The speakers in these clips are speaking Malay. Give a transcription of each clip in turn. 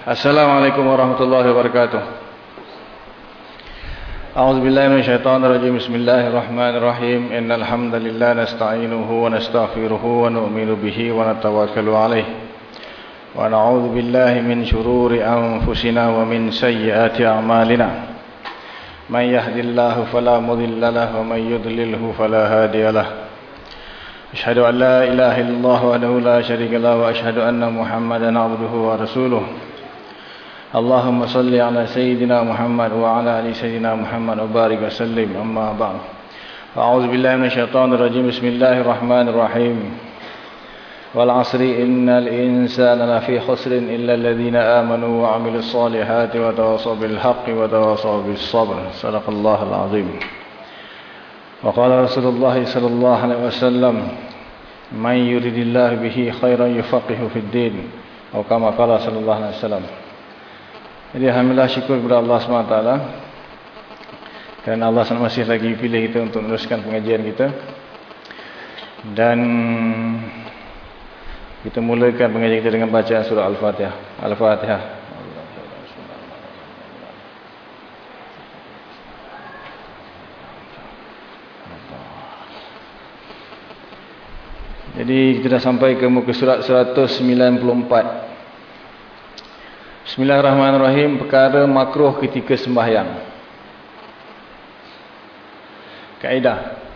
Assalamualaikum warahmatullahi wabarakatuh. A'udzu billahi minasyaitonir rajim. Bismillahirrahmanirrahim. Innal hamdalillah nasta'inuhu wa nastaghfiruhu wa nu'minu bihi wa natawakkalu alayh. Wa na'udzu billahi min shururi anfusina wa min sayyiati a'malina. Man yahdihillahu fala mudilla lahu wa man yudlilhu fala hadiya lahu. أشهد أن لا إله إلا الله وحده لا شريك له وأشهد أن محمدا عبده ورسوله اللهم صل على سيدنا محمد وعلى آل سيدنا محمد وبارك وسلم. أما بعد أعوذ بالله من الشيطان الرجيم. بسم الله الرحمن الرحيم. والعصر إن الإنسان لفي خسر إلا الذين آمنوا وعملوا الصالحات وتواصوا بالحق وتواصوا بالصبر. صدق الله العظيم. وقال رسول الله صلى الله عليه وسلم من يريد الله به خيرا يفقه في الدين. atau kama qala sallallahu alaihi wasallam jadi alhamdulillah syukur kepada Allah SWT. Kerana Allah SWT masih lagi pilih kita untuk meneruskan pengajian kita. Dan kita mulakan pengajian kita dengan bacaan surah Al-Fatihah. Al-Fatihah. Jadi kita dah sampai ke muka surat 194. Bismillahirrahmanirrahim. Perkara makruh ketika sembahyang. Kaedah.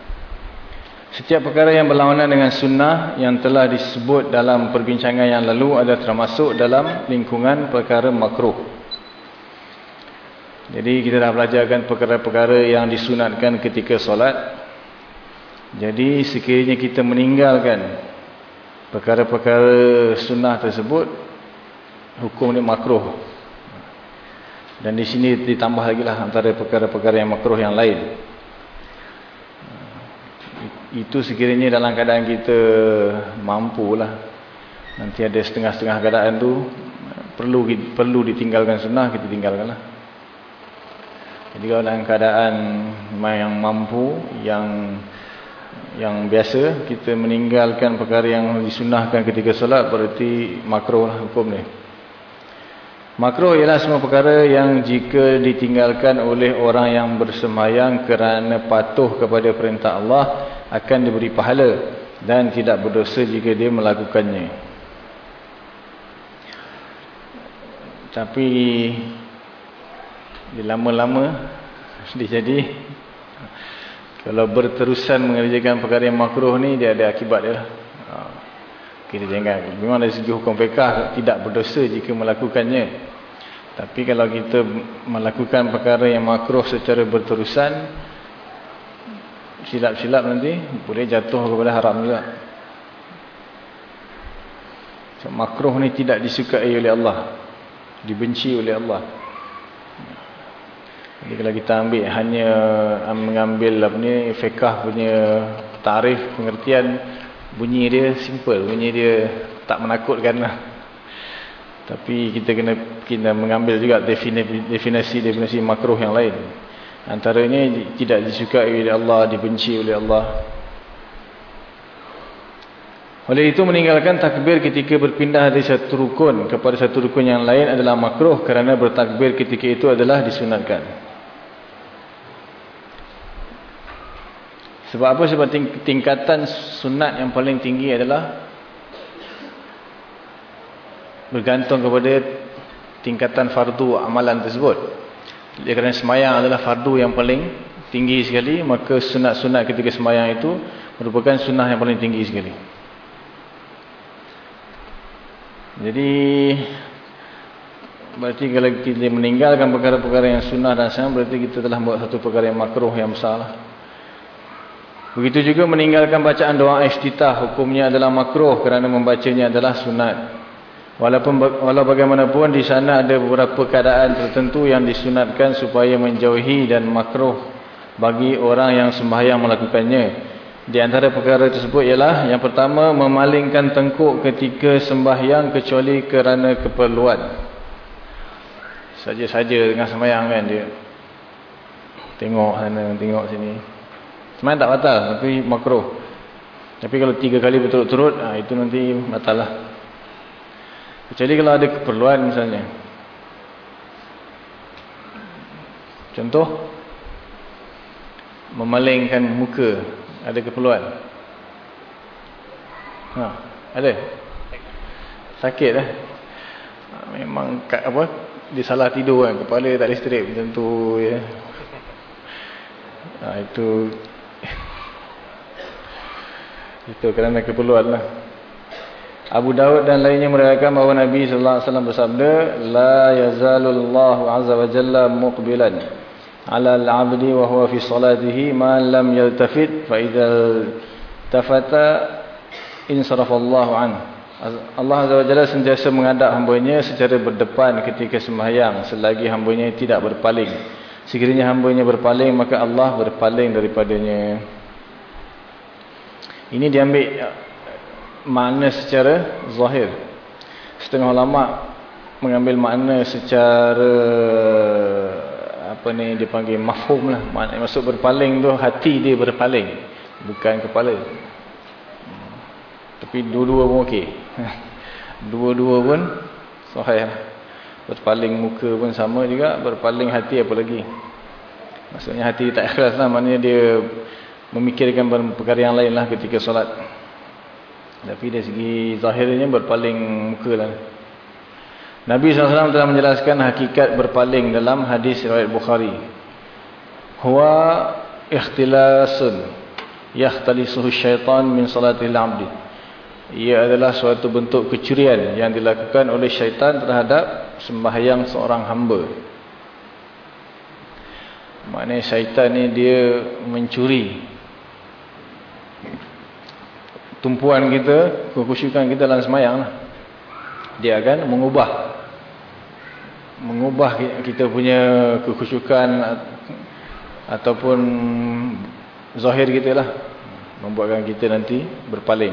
Setiap perkara yang berlawanan dengan sunnah yang telah disebut dalam perbincangan yang lalu ada termasuk dalam lingkungan perkara makruh. Jadi kita dah belajarkan perkara-perkara yang disunatkan ketika solat. Jadi sekiranya kita meninggalkan perkara-perkara sunnah tersebut, hukum ini makruh. Dan di sini ditambah lagi lah antara perkara-perkara yang makruh yang lain. Itu sekiranya dalam keadaan kita mampu lah. Nanti ada setengah-setengah keadaan tu perlu perlu ditinggalkan sunnah, kita tinggalkan lah. Jadi kalau dalam keadaan yang mampu, yang yang biasa kita meninggalkan perkara yang disunahkan ketika solat berarti makruh lah hukum ni. Makruh ialah semua perkara yang jika ditinggalkan oleh orang yang bersemayang kerana patuh kepada perintah Allah akan diberi pahala dan tidak berdosa jika dia melakukannya. Tapi lama-lama dia jadi kalau berterusan mengerjakan perkara yang makruh ni dia ada akibat dia. Kita jangan memang dari segi hukum fiqah tidak berdosa jika melakukannya. Tapi kalau kita melakukan perkara yang makruh secara berterusan silap-silap nanti boleh jatuh kepada haram juga. So, makruh ni tidak disukai oleh Allah. Dibenci oleh Allah. Jadi kalau kita ambil hanya mengambil apa ni fiqh punya tarif pengertian bunyi dia simple, bunyi dia tak menakutkan lah. Tapi kita kena kita mengambil juga definisi definisi makruh yang lain. Antaranya tidak disukai oleh Allah, dibenci oleh Allah. Oleh itu meninggalkan takbir ketika berpindah dari satu rukun kepada satu rukun yang lain adalah makruh kerana bertakbir ketika itu adalah disunatkan. Sebab apa? Sebab tingkatan sunat yang paling tinggi adalah bergantung kepada tingkatan fardu amalan tersebut. Jadi kerana semayang adalah fardu yang paling tinggi sekali, maka sunat-sunat ketika semayang itu merupakan sunat yang paling tinggi sekali. Jadi berarti kalau kita meninggalkan perkara-perkara yang sunnah dan sayang berarti kita telah buat satu perkara yang makruh yang besar lah. Begitu juga meninggalkan bacaan doa iftitah hukumnya adalah makruh kerana membacanya adalah sunat. Walaupun walau bagaimanapun di sana ada beberapa keadaan tertentu yang disunatkan supaya menjauhi dan makruh bagi orang yang sembahyang melakukannya. Di antara perkara tersebut ialah yang pertama memalingkan tengkuk ketika sembahyang kecuali kerana keperluan. Saja-saja dengan sembahyang kan dia. Tengok sana, tengok sini. Semayang tak batal tapi makruh. Tapi kalau tiga kali berturut-turut, ha, itu nanti batal lah. Kecuali kalau ada keperluan misalnya. Contoh memalingkan muka ada keperluan. Ha, ada. Sakit eh. Ha, memang kat apa? Dia salah tidur kan, kepala tak listrik macam tu ya. Ha, itu itu kerana keperluan lah. Abu Dawud dan lainnya meriwayatkan bahawa Nabi wasallam bersabda, "La yazalullahu azza wa jalla muqbilan 'ala al-'abdi wa huwa fi salatihi ma lam yaltafit fa idza tafata insarafallahu anhu." Allah azza wa jalla sentiasa menghadap hamba-Nya secara berdepan ketika sembahyang selagi hamba-Nya tidak berpaling. Sekiranya hamba-Nya berpaling maka Allah berpaling daripadanya. Ini diambil makna secara zahir. Setengah ulama mengambil makna secara apa ni dipanggil mafhum lah. Maksud berpaling tu hati dia berpaling, bukan kepala. Tapi dua-dua pun okey. Dua-dua pun sahih. Berpaling muka pun sama juga, berpaling hati apa lagi. Maksudnya hati tak ikhlas lah, maknanya dia memikirkan perkara yang lain lah ketika solat. Tapi dari segi zahirnya berpaling muka lah. Nabi SAW telah menjelaskan hakikat berpaling dalam hadis riwayat Bukhari. Huwa ikhtilasun yahtalisuhu syaitan min salatil abdi. Ia adalah suatu bentuk kecurian yang dilakukan oleh syaitan terhadap sembahyang seorang hamba. Maknanya syaitan ni dia mencuri tumpuan kita, kekhusyukan kita dalam semayang lah. Dia akan mengubah mengubah kita punya kekhusyukan ataupun zahir kita lah. Membuatkan kita nanti berpaling.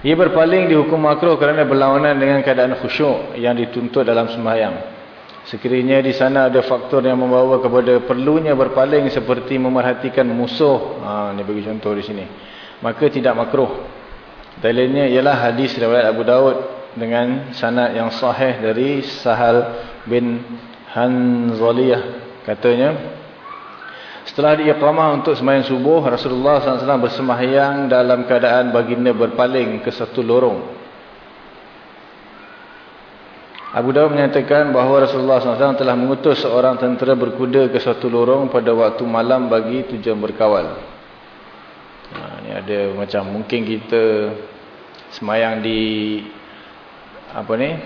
Ia berpaling di hukum makro kerana berlawanan dengan keadaan khusyuk yang dituntut dalam sembahyang. Sekiranya di sana ada faktor yang membawa kepada perlunya berpaling seperti memerhatikan musuh. Ha, ini bagi contoh di sini maka tidak makruh. Dalilnya ialah hadis riwayat Abu Daud dengan sanad yang sahih dari Sahal bin Hanzaliyah. Katanya setelah diiqamah untuk sembahyang subuh Rasulullah SAW bersembahyang dalam keadaan baginda berpaling ke satu lorong. Abu Daud menyatakan bahawa Rasulullah SAW telah mengutus seorang tentera berkuda ke satu lorong pada waktu malam bagi tujuan berkawal Ni ada macam mungkin kita semayang di apa ni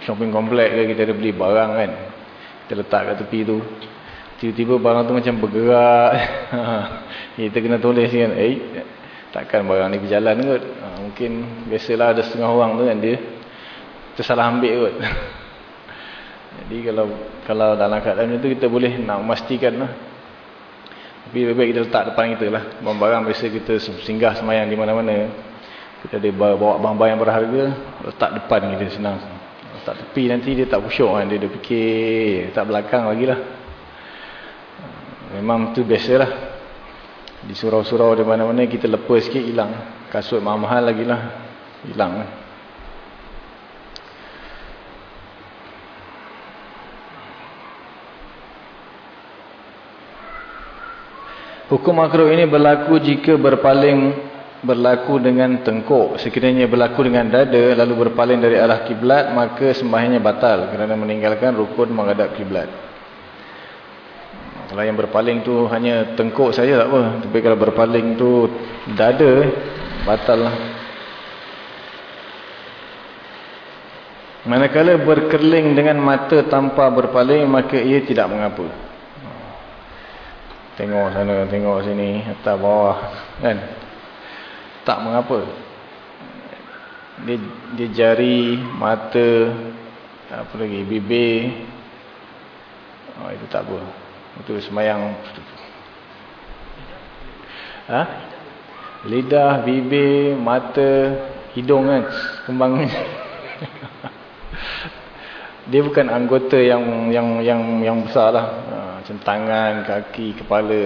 shopping complex ke kita ada beli barang kan kita letak kat tepi tu. Tiba-tiba barang tu macam bergerak. Kita kena tulis kan eh takkan barang ni berjalan kot. Ha, mungkin biasalah ada setengah orang tu kan dia tersalah ambil kot. Jadi kalau kalau dalam keadaan itu kita boleh nak memastikan lah tapi lebih baik kita letak depan kita lah. Barang-barang biasa kita singgah semayang di mana-mana. Kita ada bawa barang-barang yang berharga. Letak depan kita senang. Letak tepi nanti dia tak kusyuk kan. Dia dah fikir. Letak belakang lagi lah. Memang tu biasa lah. Di surau-surau di mana-mana kita lepas sikit hilang. Kasut mahal-mahal lagi lah. Hilang lah. Hukum makruh ini berlaku jika berpaling berlaku dengan tengkuk. Sekiranya berlaku dengan dada lalu berpaling dari arah kiblat maka sembahyangnya batal kerana meninggalkan rukun menghadap kiblat. Kalau yang berpaling tu hanya tengkuk saja tak apa. Tapi kalau berpaling tu dada batal lah. Manakala berkerling dengan mata tanpa berpaling maka ia tidak mengapa. Tengok sana, tengok sini, atas bawah. Kan? Tak mengapa. Dia, dia jari, mata, apa lagi, bibir. Oh, itu tak apa. Itu semayang. Ha? Lidah, bibir, mata, hidung kan? Kembang. dia bukan anggota yang yang yang yang besar lah. Ha macam tangan, kaki, kepala.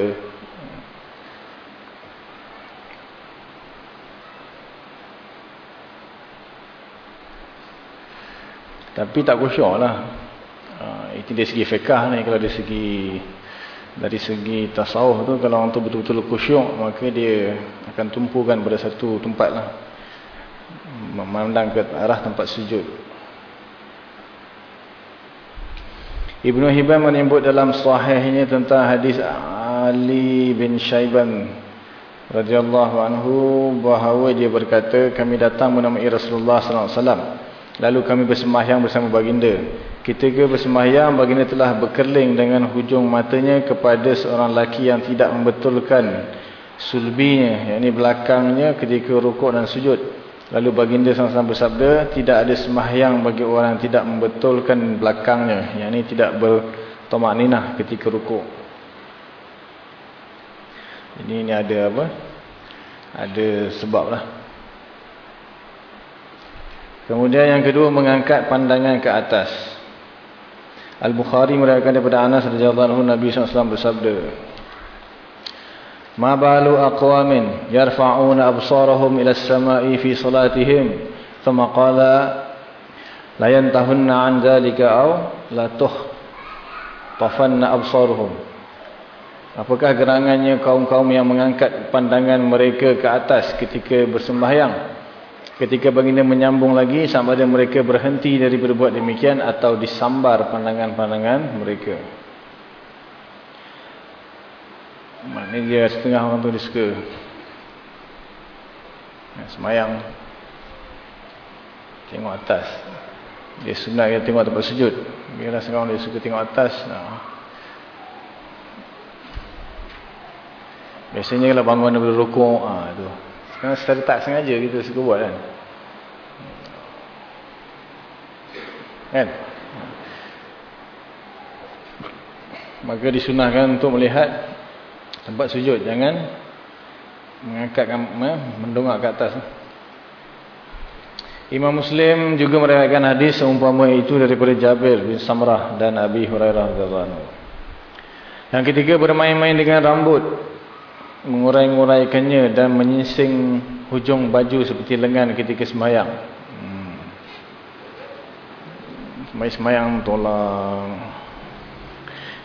Tapi tak kusyuk lah. Ha, itu dari segi fiqah ni kalau dari segi dari segi tasawuf tu kalau orang tu betul-betul khusyuk maka dia akan tumpukan pada satu tempat lah memandang ke arah tempat sujud Ibnu Hibban menyebut dalam sahihnya tentang hadis Ali bin Syaiban radhiyallahu anhu bahawa dia berkata kami datang menemui Rasulullah sallallahu alaihi wasallam. Lalu kami bersembahyang bersama baginda. Ketika bersembahyang baginda telah berkerling dengan hujung matanya kepada seorang lelaki yang tidak membetulkan sulbinya yakni belakangnya ketika rukuk dan sujud Lalu baginda SAW bersabda, tidak ada sembahyang bagi orang yang tidak membetulkan belakangnya. Yang ini tidak bertomak ninah ketika rukuk. Ini, ini ada apa? Ada sebab lah. Kemudian yang kedua, mengangkat pandangan ke atas. Al-Bukhari merayakan daripada Anas Nabi SAW bersabda, ما بال أقوام يرفعون أبصارهم إلى السماء في صلاتهم ثم قال لا ينتهن عن ذلك أو لا تخطفن أبصارهم Apakah gerangannya kaum-kaum yang mengangkat pandangan mereka ke atas ketika bersembahyang? Ketika baginda menyambung lagi sampai mereka berhenti dari berbuat demikian atau disambar pandangan-pandangan mereka. Maknanya dia setengah orang tu dia suka. Ya, Semayang. Tengok atas. Dia sunat dia tengok tempat sujud. Biarlah sekarang dia suka tengok atas. Nah. Biasanya kalau bangun daripada rukuk ah, tu. Sekarang secara tak sengaja kita suka buat kan? Kan? Maka disunahkan untuk melihat tempat sujud jangan mengangkat mendongak ke atas Imam Muslim juga meriwayatkan hadis seumpama itu daripada Jabir bin Samrah dan Abi Hurairah radhiyallahu Yang ketiga bermain-main dengan rambut mengurai-nguraikannya dan menyingsing hujung baju seperti lengan ketika sembahyang. Hmm. Sembahyang tolong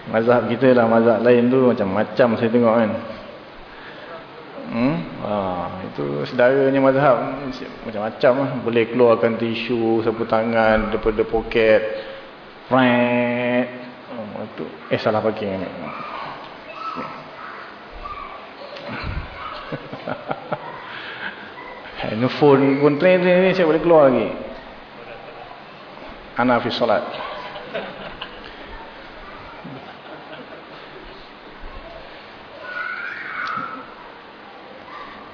mazhab kita lah mazhab lain tu macam-macam saya tengok kan hmm? ha, itu sedaranya mazhab macam-macam lah boleh keluarkan tisu sapu tangan daripada poket Fred. Oh, itu. eh salah pakai ni handphone pun train ni saya boleh keluar lagi anak fi solat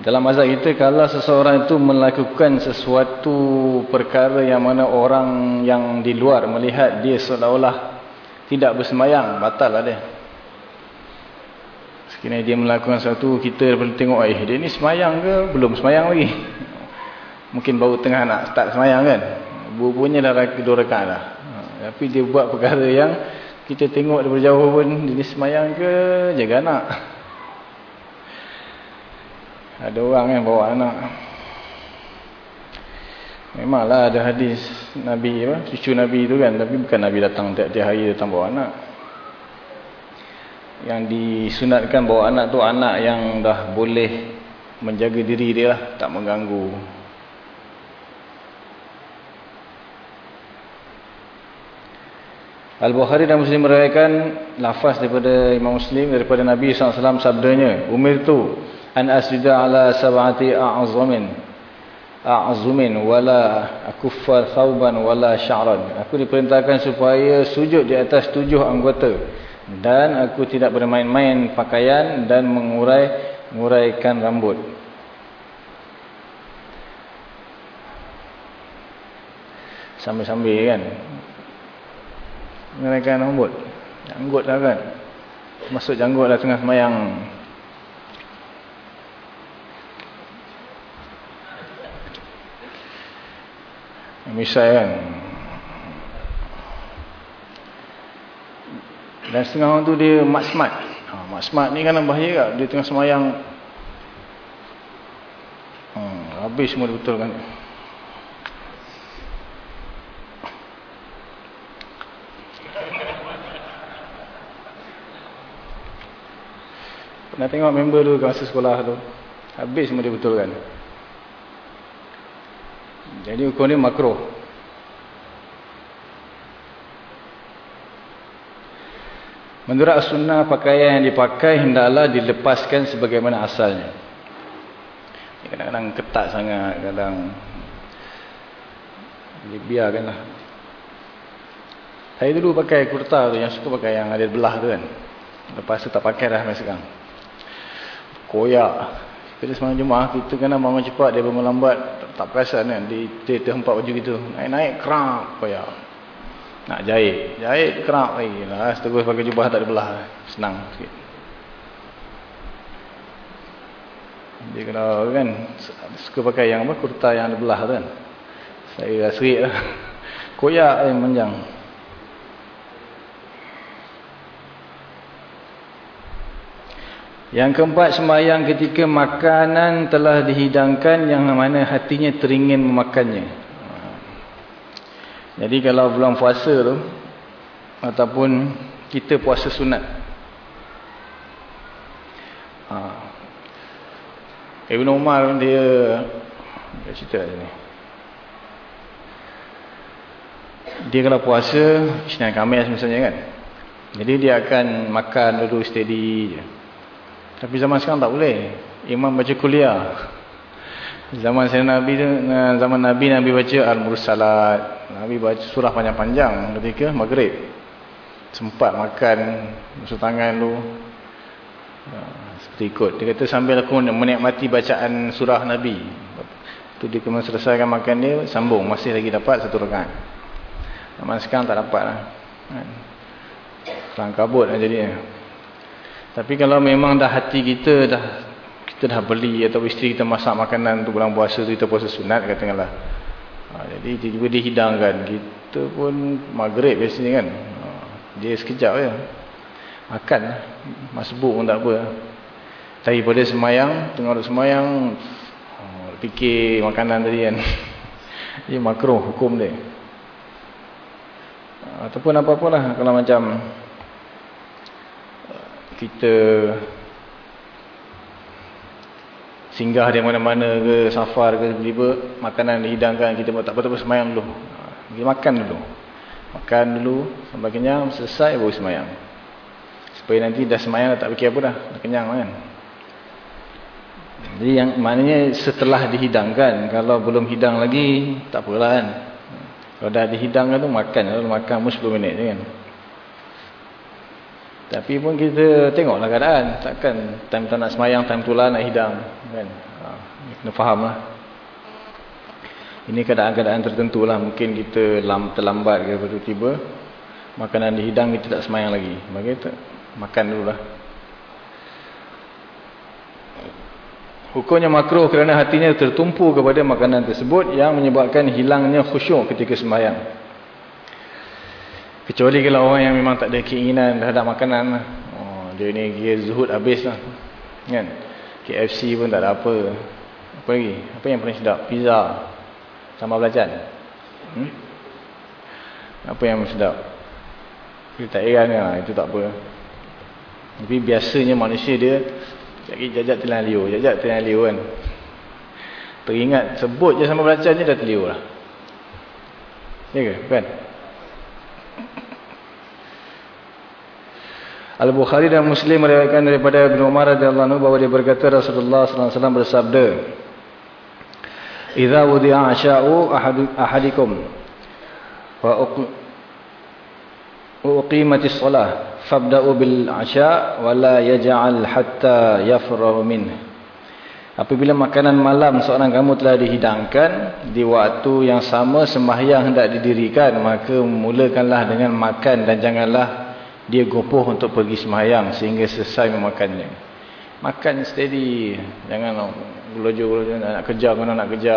Dalam mazhab kita kalau seseorang itu melakukan sesuatu perkara yang mana orang yang di luar melihat dia seolah-olah tidak bersemayang, batal lah dia. Sekiranya dia melakukan sesuatu, kita perlu tengok, eh dia ni semayang ke? Belum semayang lagi. Mungkin baru tengah nak start semayang kan? Bubunya dah dua rekat dah. Tapi dia buat perkara yang kita tengok daripada jauh pun, dia ni semayang ke? Jaga anak. Ada orang yang bawa anak. Memanglah ada hadis Nabi apa? Cucu Nabi itu kan. Tapi bukan Nabi datang tiap-tiap hari datang bawa anak. Yang disunatkan bawa anak tu anak yang dah boleh menjaga diri dia lah. Tak mengganggu. Al-Bukhari dan Muslim merayakan lafaz daripada Imam Muslim daripada Nabi SAW sabdanya. Umir tu an asjuda ala sab'ati a'zamin a'zumin wala akuffa thawban wala sya'ran. Aku diperintahkan supaya sujud di atas tujuh anggota. Dan aku tidak bermain-main pakaian dan mengurai nguraikan rambut. Sambil-sambil kan? Nguraikan rambut. Janggut lah kan? Masuk janggut lah tengah semayang misal kan. Dan setengah orang tu dia mak smart ha, mak smart ni kan bahaya kan dia tengah semayang. Hmm, habis semua dia betul kan pernah tengok member tu kat masa sekolah tu. Habis semua dia betul kan jadi hukum ni makro. Menurut sunnah pakaian yang dipakai hendaklah dilepaskan sebagaimana asalnya. Kadang-kadang ketat sangat, kadang biarkanlah. Saya dulu pakai kurta tu yang suka pakai yang ada belah tu kan. Lepas tu tak pakai dah sampai sekarang. Koyak. Bila semalam Jumaat kita kena bangun cepat dia bangun lambat tak perasan kan di tempat baju gitu. Naik-naik kerap koyak. Nak jahit. Jahit kerap lagi lah. Terus pakai jubah tak ada belah. Senang sikit. Dia kena kan suka pakai yang apa kurta yang ada belah tu kan. Saya serik lah. Koyak yang panjang. Yang keempat sembahyang ketika makanan telah dihidangkan yang mana hatinya teringin memakannya. Jadi kalau bulan puasa tu ataupun kita puasa sunat. Ha. Ibn Umar dia dia cerita ni. Dia kalau puasa Isnin Khamis misalnya kan. Jadi dia akan makan dulu steady je. Tapi zaman sekarang tak boleh. Imam baca kuliah. Zaman saya Nabi tu, zaman Nabi Nabi baca Al-Mursalat. Nabi baca surah panjang-panjang ketika maghrib. Sempat makan musuh tangan lu. Ha, seperti ikut. Dia kata sambil aku menikmati bacaan surah Nabi. Tu dia kemudian selesaikan makan dia, sambung. Masih lagi dapat satu rakaat. Zaman sekarang tak dapat lah. Kelang kabut lah jadinya. Tapi kalau memang dah hati kita dah kita dah beli atau isteri kita masak makanan untuk bulan puasa tu kita puasa sunat katakanlah. Ha, jadi tiba-tiba dihidangkan. Kita pun maghrib biasanya kan. Ha, dia sekejap je. Makan lah. Masbuk pun tak apa. Tapi pada semayang, tengah duduk semayang, ha, fikir makanan tadi kan. Dia makro hukum dia. Ha, ataupun apa-apalah kalau macam kita singgah di mana-mana ke safar ke tiba makanan dihidangkan kita tak betul-betul semayang dulu. Kita makan dulu. Makan dulu sampai kenyang selesai baru semayang supaya nanti dah semayang tak fikir apa dah. Dah kenyang kan? Jadi yang maknanya setelah dihidangkan kalau belum hidang lagi tak apalah kan? Kalau dah dihidangkan tu makan. Kalau makan pun 10 minit je kan tapi pun kita tengoklah keadaan. Takkan time tak nak semayang, time tu lah nak hidang. Kan? Ha, kena faham lah. Ini keadaan-keadaan tertentu lah. Mungkin kita terlambat ke tiba-tiba. Makanan dihidang, kita tak semayang lagi. Maka kita makan dulu lah. Hukumnya makruh kerana hatinya tertumpu kepada makanan tersebut yang menyebabkan hilangnya khusyuk ketika semayang. Kecuali kalau orang yang memang tak ada keinginan terhadap makanan lah. Oh, dia ni dia zuhud habis lah. Kan? KFC pun tak ada apa. Apa lagi? Apa yang paling sedap? Pizza. Sama belacan. Hmm? Apa yang sedap? Kita tak heran lah. Itu tak apa. Tapi biasanya manusia dia lagi jajak telan liu. Jajak telan liu kan. Teringat sebut je sama belacan je dah terliur lah. Ya ke? Kan? Al-Bukhari dan Muslim meriwayatkan daripada Ibnu Umar radhiyallahu anhu bahwa dia berkata Rasulullah sallallahu alaihi wasallam bersabda Idza wudi'a 'asha'u ahadikum wa uqimatis shalah fabda'u bil 'asha' wa la yaj'al hatta yafragh min Apabila makanan malam seorang kamu telah dihidangkan di waktu yang sama sembahyang hendak didirikan maka mulakanlah dengan makan dan janganlah dia gopoh untuk pergi semayang sehingga selesai memakannya. Makan steady. Jangan gelojo-gelojo nak kerja kena nak kerja.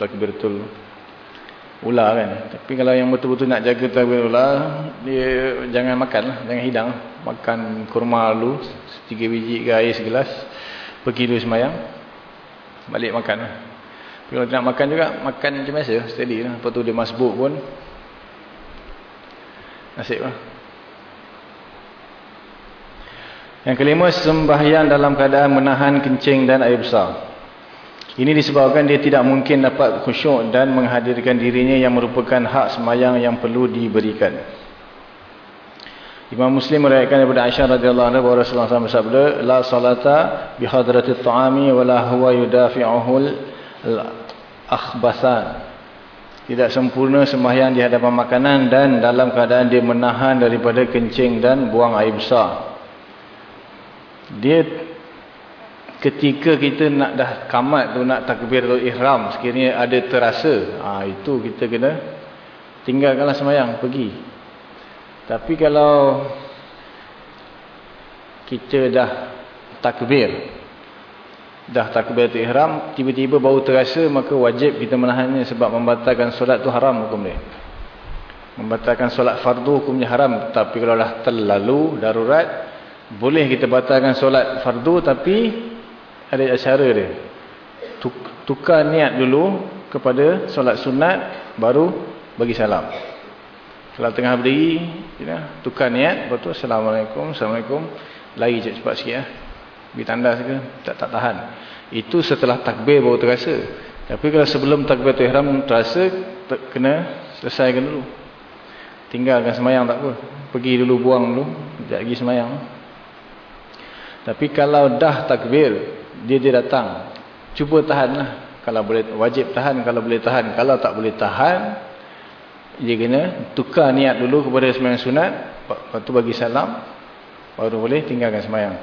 Tak betul ular kan. Tapi kalau yang betul-betul nak jaga takbir ular, dia jangan makan lah. Jangan hidang. Makan kurma dulu. Tiga biji ke air segelas. Pergi dulu semayang. Balik makan lah. Tapi kalau nak makan juga, makan macam biasa. Steady lah. Lepas tu dia masbuk pun. Nasib lah. Yang kelima, sembahyang dalam keadaan menahan kencing dan air besar. Ini disebabkan dia tidak mungkin dapat khusyuk dan menghadirkan dirinya yang merupakan hak sembahyang yang perlu diberikan. Imam Muslim meriwayatkan daripada Aisyah radhiyallahu anha bahawa Rasulullah SAW bersabda, "La salata bi hadratit ta'ami wa la huwa yudafi'uhul akhbathan." Tidak sempurna sembahyang di hadapan makanan dan dalam keadaan dia menahan daripada kencing dan buang air besar dia ketika kita nak dah kamat tu nak takbiratul ihram sekiranya ada terasa ha, itu kita kena tinggalkanlah semayang pergi. Tapi kalau kita dah takbir dah takbiratul ihram tiba-tiba baru terasa maka wajib kita menahannya sebab membatalkan solat tu haram hukum dia. Membatalkan solat fardu hukumnya haram tapi kalau dah terlalu darurat boleh kita batalkan solat fardu tapi ada cara dia. Tukar niat dulu kepada solat sunat baru bagi salam. Kalau tengah berdiri, ya, tukar niat, lepas tu Assalamualaikum, Assalamualaikum. Lari cepat sikit ya. Bagi tanda ke, tak, tak tahan. Itu setelah takbir baru terasa. Tapi kalau sebelum takbir tu ihram terasa, ter, kena selesaikan dulu. Tinggalkan semayang tak apa. Pergi dulu buang dulu, sekejap lagi semayang. Tapi kalau dah takbir, dia dia datang. Cuba tahanlah. Kalau boleh wajib tahan, kalau boleh tahan. Kalau tak boleh tahan, dia kena tukar niat dulu kepada sembahyang sunat, lepas tu bagi salam, baru boleh tinggalkan sembahyang.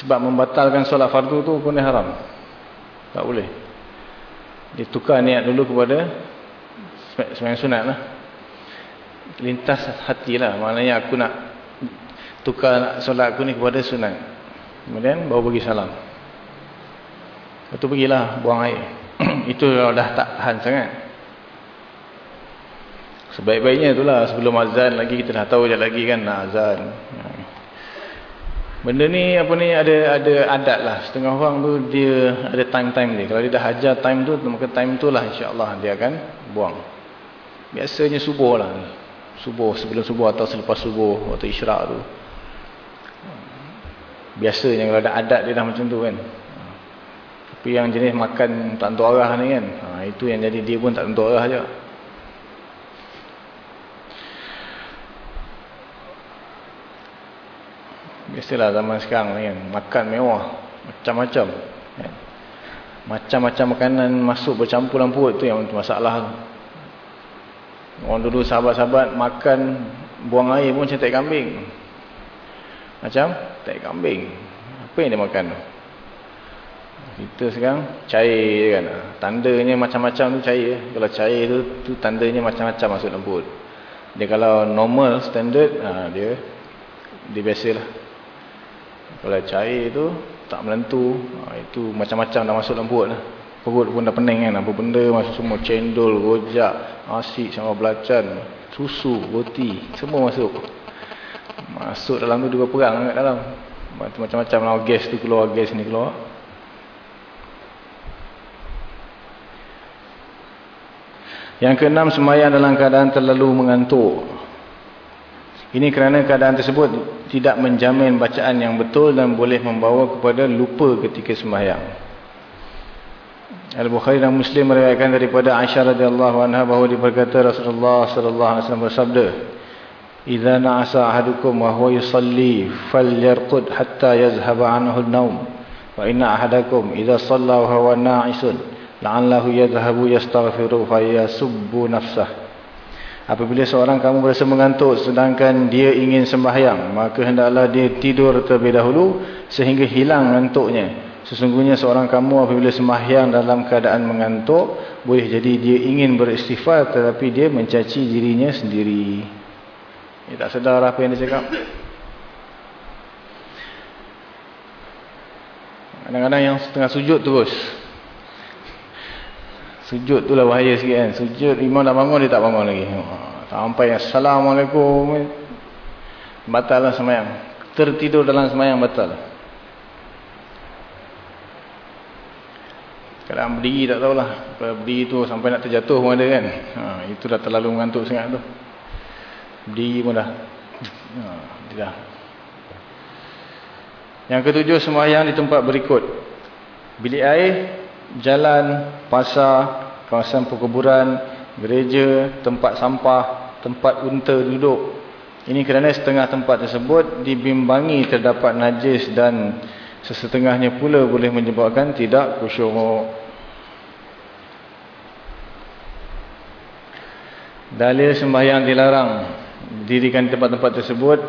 Sebab membatalkan solat fardu tu pun haram. Tak boleh. Dia tukar niat dulu kepada sembahyang sunat lah. Lintas hatilah. Maknanya aku nak tukar solat aku ni kepada sunat. Kemudian baru bagi salam. Lepas tu pergilah buang air. Itu dah tak tahan sangat. Sebaik-baiknya itulah sebelum azan lagi kita dah tahu je lagi kan nak azan. Benda ni apa ni ada ada adat lah. Setengah orang tu dia ada time-time dia. Kalau dia dah ajar time tu maka time tu lah insya-Allah dia akan buang. Biasanya subuh lah. Subuh sebelum subuh atau selepas subuh waktu isyarat tu. Biasanya kalau ada adat dia dah macam tu kan. Tapi yang jenis makan tak tentu arah ni kan. Ha, itu yang jadi dia pun tak tentu arah je. Biasalah zaman sekarang ni kan. Makan mewah. Macam-macam. Kan? Macam-macam makanan masuk bercampur dalam perut tu yang masalah. Orang dulu sahabat-sahabat makan buang air pun tak kambing. Macam tak kambing. Apa yang dia makan tu? Kita sekarang cair kan. Tandanya macam-macam tu cair. Kalau cair tu, tu tandanya macam-macam masuk perut. Dia kalau normal, standard, ha, dia dia biasalah. Kalau cair tu tak melentu, ha, itu macam-macam dah masuk perut lah. Perut pun dah pening kan. Apa benda masuk semua. Cendol, rojak, asyik sama belacan, susu, roti. Semua masuk. Masuk dalam tu dua perang kat dalam. Macam-macam lah gas tu keluar, gas ni keluar. Yang keenam, semayang dalam keadaan terlalu mengantuk. Ini kerana keadaan tersebut tidak menjamin bacaan yang betul dan boleh membawa kepada lupa ketika semayang. Al-Bukhari dan Muslim meriwayatkan daripada Aisyah radhiyallahu anha bahawa diberkata Rasulullah sallallahu alaihi wasallam bersabda, إذا نعس أحدكم وهو يصلي فليرقد حتى يذهب عنه النوم وإن أحدكم إذا صلى وهو ناعس لعله يذهب يستغفر فيسب نفسه Apabila seorang kamu berasa mengantuk sedangkan dia ingin sembahyang, maka hendaklah dia tidur terlebih dahulu sehingga hilang ngantuknya. Sesungguhnya seorang kamu apabila sembahyang dalam keadaan mengantuk, boleh jadi dia ingin beristighfar tetapi dia mencaci dirinya sendiri. Dia tak sedar apa yang dia cakap. Kadang-kadang yang setengah sujud terus. Sujud tu lah bahaya sikit kan. Sujud imam dah bangun dia tak bangun lagi. Sampai Assalamualaikum. Batal lah semayang. Tertidur dalam semayang batal. Kadang berdiri tak tahulah. Berdiri tu sampai nak terjatuh pun ada kan. Ha, itu dah terlalu mengantuk sangat tu. Berdiri pun dah. Ha, dah. Yang ketujuh sembahyang di tempat berikut. Bilik air, jalan, pasar, kawasan perkuburan, gereja, tempat sampah, tempat unta duduk. Ini kerana setengah tempat tersebut dibimbangi terdapat najis dan sesetengahnya pula boleh menyebabkan tidak kusyuk. Dalil sembahyang dilarang dirikan tempat-tempat tersebut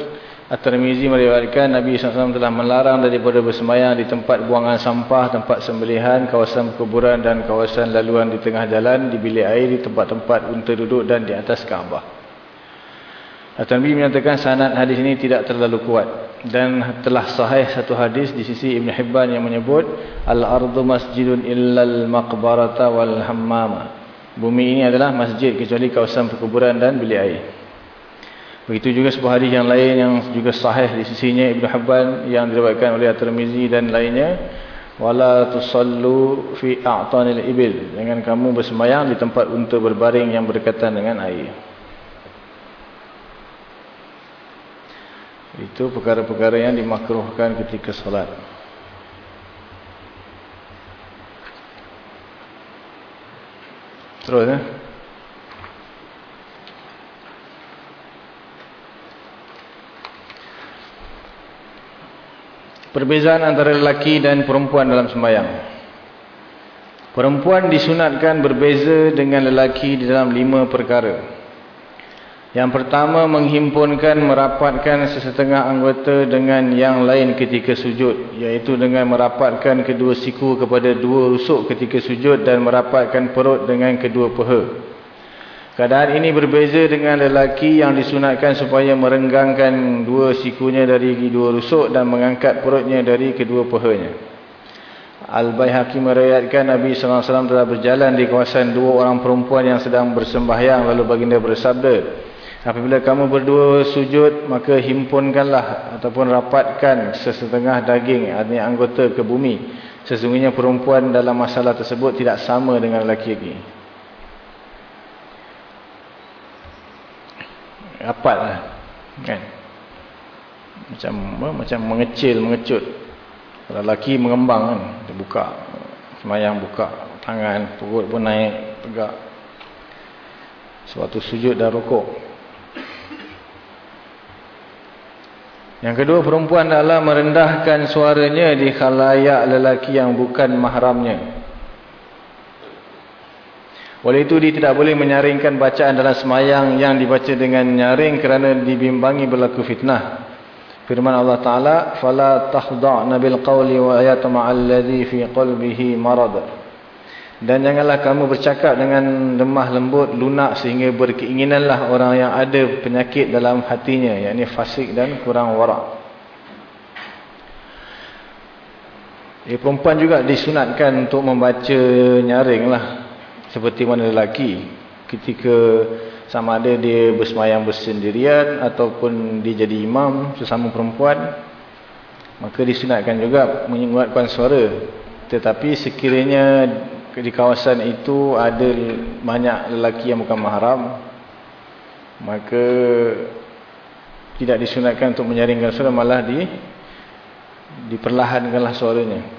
At-Tirmizi meriwayatkan Nabi SAW telah melarang daripada bersembahyang di tempat buangan sampah, tempat sembelihan, kawasan kuburan dan kawasan laluan di tengah jalan, di bilik air, di tempat-tempat unta duduk dan di atas Kaabah. At-Tirmizi menyatakan sanad hadis ini tidak terlalu kuat dan telah sahih satu hadis di sisi Ibn Hibban yang menyebut Al-ardu masjidun illal maqbarata wal hammama. Bumi ini adalah masjid kecuali kawasan perkuburan dan bilik air. Begitu juga sebuah hadis yang lain yang juga sahih di sisinya Ibn Habban yang diriwayatkan oleh At-Tirmizi dan lainnya. Wala tusallu fi a'tanil ibil. Jangan kamu bersemayam di tempat unta berbaring yang berdekatan dengan air. Itu perkara-perkara yang dimakruhkan ketika solat. Terus eh Perbezaan antara lelaki dan perempuan dalam sembahyang. Perempuan disunatkan berbeza dengan lelaki di dalam lima perkara. Yang pertama menghimpunkan merapatkan sesetengah anggota dengan yang lain ketika sujud. Iaitu dengan merapatkan kedua siku kepada dua rusuk ketika sujud dan merapatkan perut dengan kedua peha. Keadaan ini berbeza dengan lelaki yang disunatkan supaya merenggangkan dua sikunya dari dua rusuk dan mengangkat perutnya dari kedua pahanya. Al-Bayhaqi meriwayatkan Nabi SAW telah berjalan di kawasan dua orang perempuan yang sedang bersembahyang lalu baginda bersabda, apabila kamu berdua sujud maka himpunkanlah ataupun rapatkan sesetengah daging artinya anggota ke bumi. Sesungguhnya perempuan dalam masalah tersebut tidak sama dengan lelaki-lelaki. Rapat lah kan? Macam macam mengecil mengecut. Kalau lelaki mengembang kan dia buka semayang buka tangan perut pun naik tegak. Suatu sujud dan rokok. Yang kedua perempuan adalah merendahkan suaranya di khalayak lelaki yang bukan mahramnya oleh itu dia tidak boleh menyaringkan bacaan dalam semayang yang dibaca dengan nyaring kerana dibimbangi berlaku fitnah. Firman Allah Taala, "Fala takhda'na bil qawli wa yatma'a alladhi fi qalbihi marad." Dan janganlah kamu bercakap dengan lemah lembut, lunak sehingga berkeinginanlah orang yang ada penyakit dalam hatinya, yakni fasik dan kurang warak. Eh, perempuan juga disunatkan untuk membaca nyaring lah seperti mana lelaki ketika sama ada dia bersemayam bersendirian ataupun dia jadi imam sesama perempuan maka disunatkan juga menguatkan suara. Tetapi sekiranya di kawasan itu ada banyak lelaki yang bukan mahram maka tidak disunatkan untuk menyaringkan suara malah di diperlahankanlah suaranya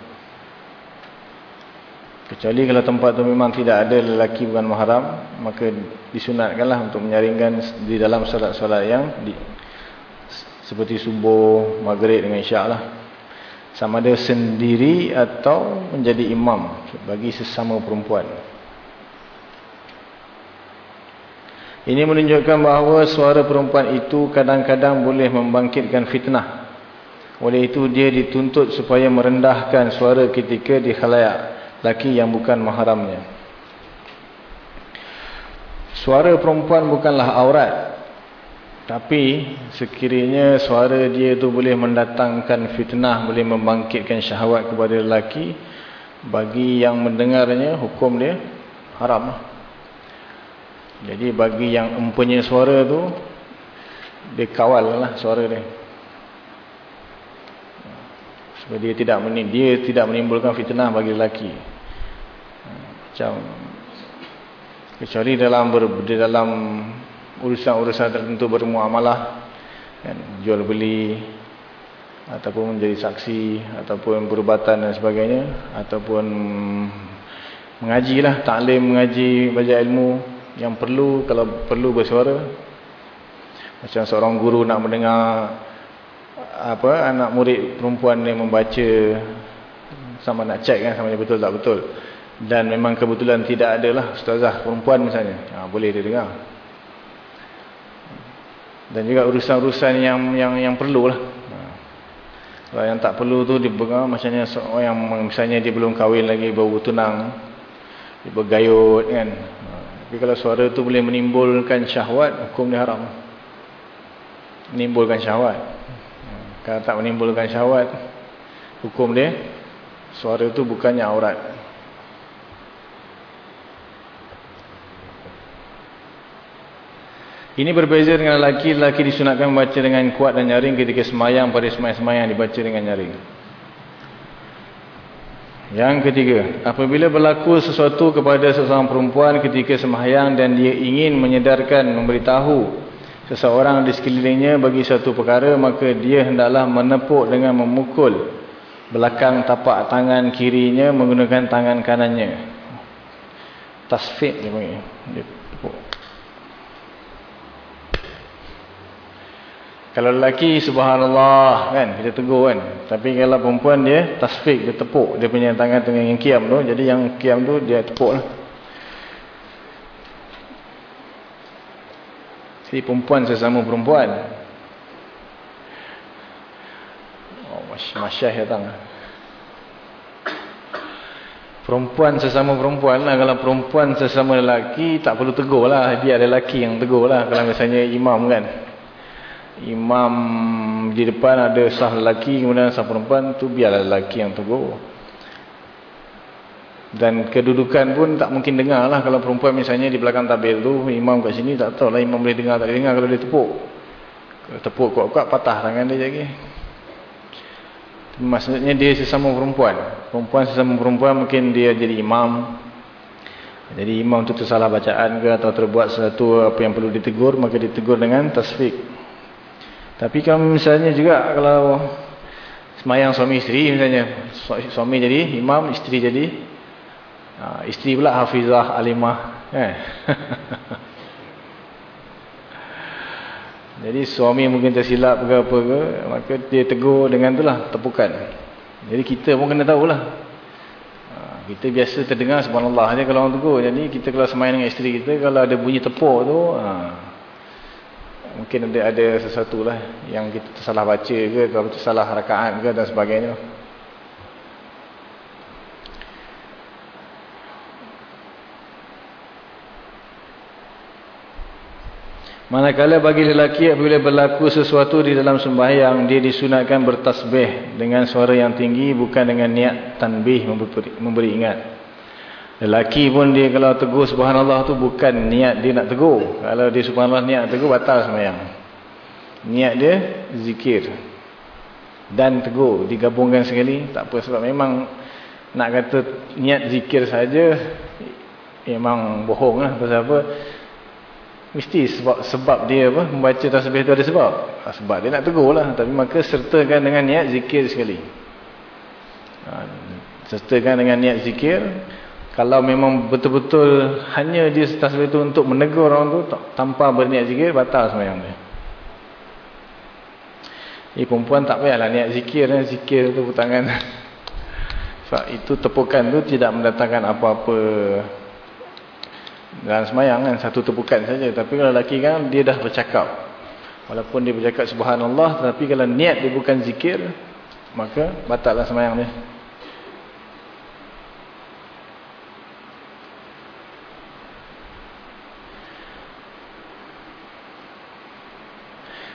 Kecuali kalau tempat itu memang tidak ada lelaki bukan mahram, maka disunatkanlah untuk menyaringkan di dalam solat-solat yang di, seperti subuh, maghrib dengan isyak lah. Sama ada sendiri atau menjadi imam bagi sesama perempuan. Ini menunjukkan bahawa suara perempuan itu kadang-kadang boleh membangkitkan fitnah. Oleh itu dia dituntut supaya merendahkan suara ketika di khalayak laki yang bukan mahramnya. Suara perempuan bukanlah aurat. Tapi sekiranya suara dia itu boleh mendatangkan fitnah, boleh membangkitkan syahwat kepada lelaki, bagi yang mendengarnya hukum dia haram. Jadi bagi yang empunya suara tu dia kawal lah suara dia. Dia tidak dia tidak menimbulkan fitnah bagi lelaki. Macam kecuali dalam ber, dalam urusan-urusan tertentu bermuamalah kan jual beli ataupun menjadi saksi ataupun berubatan dan sebagainya ataupun mengajilah taklim mengaji belajar ilmu yang perlu kalau perlu bersuara. Macam seorang guru nak mendengar apa anak murid perempuan yang membaca sama nak cek kan sama dia betul tak betul. Dan memang kebetulan tidak ada lah ustazah perempuan misalnya. Ha, boleh dia dengar. Dan juga urusan-urusan yang yang yang perlu lah. Ha. kalau yang tak perlu tu dia pegang macamnya seorang yang misalnya dia belum kahwin lagi baru tunang dia bergayut kan. Ha. tapi kalau suara tu boleh menimbulkan syahwat hukum dia haram. Menimbulkan syahwat kalau tak menimbulkan syahwat. Hukum dia suara itu bukannya aurat. Ini berbeza dengan lelaki lelaki disunatkan membaca dengan kuat dan nyaring ketika semayang pada semayang-semayang dibaca dengan nyaring. Yang ketiga, apabila berlaku sesuatu kepada seseorang perempuan ketika semayang dan dia ingin menyedarkan, memberitahu seseorang di sekelilingnya bagi satu perkara maka dia hendaklah menepuk dengan memukul belakang tapak tangan kirinya menggunakan tangan kanannya. Tasfiq dia panggil. Dia tepuk. Kalau lelaki subhanallah kan kita tegur kan. Tapi kalau perempuan dia tasfiq dia tepuk. Dia punya tangan tengah yang kiam tu. Jadi yang kiam tu dia tepuk lah Jadi perempuan sesama perempuan. Oh, masyah datang. Perempuan sesama perempuan lah. Kalau perempuan sesama lelaki, tak perlu tegur lah. Ada lelaki yang tegur lah. Kalau misalnya imam kan. Imam di depan ada sah lelaki, kemudian sah perempuan, tu biarlah lelaki yang tegur. Dan kedudukan pun tak mungkin dengar lah. Kalau perempuan misalnya di belakang tabir tu, imam kat sini tak tahu lah imam boleh dengar tak boleh dengar kalau dia tepuk. Kalau tepuk kuat-kuat patah tangan dia lagi. Maksudnya dia sesama perempuan. Perempuan sesama perempuan mungkin dia jadi imam. Jadi imam tu tersalah bacaan ke atau terbuat sesuatu apa yang perlu ditegur, maka ditegur dengan tasfik. Tapi kalau misalnya juga kalau semayang suami isteri misalnya. Suami jadi imam, isteri jadi Ha, isteri pula Hafizah Alimah. Eh. Jadi suami mungkin tersilap ke apa ke. Maka dia tegur dengan itulah tepukan. Jadi kita pun kena tahulah. Ha, kita biasa terdengar subhanallah aja kalau orang tegur. Jadi kita kalau semain dengan isteri kita. Kalau ada bunyi tepuk tu. Ha, mungkin ada ada sesuatu lah. Yang kita tersalah baca ke. Kalau tersalah rakaat ke dan sebagainya. Manakala bagi lelaki apabila berlaku sesuatu di dalam sembahyang dia disunatkan bertasbih dengan suara yang tinggi bukan dengan niat tanbih memberi, memberi ingat. Lelaki pun dia kalau tegur subhanallah tu bukan niat dia nak tegur. Kalau dia subhanallah niat tegur batal sembahyang. Niat dia zikir. Dan tegur digabungkan sekali tak apa sebab memang nak kata niat zikir saja memang bohong lah pasal apa Mesti sebab sebab dia apa membaca tasbih tu ada sebab. Ha, sebab dia nak tegur lah. Tapi maka sertakan dengan niat zikir sekali. Ha, sertakan dengan niat zikir. Kalau memang betul-betul hanya dia tasbih tu untuk menegur orang tu tanpa berniat zikir, batal semayang dia. Eh perempuan tak payahlah niat zikir. Zikir tu tangan. Sebab itu tepukan tu tidak mendatangkan apa-apa dalam semayang kan satu tepukan saja. Tapi kalau lelaki kan dia dah bercakap. Walaupun dia bercakap subhanallah tapi kalau niat dia bukan zikir maka batallah semayang dia.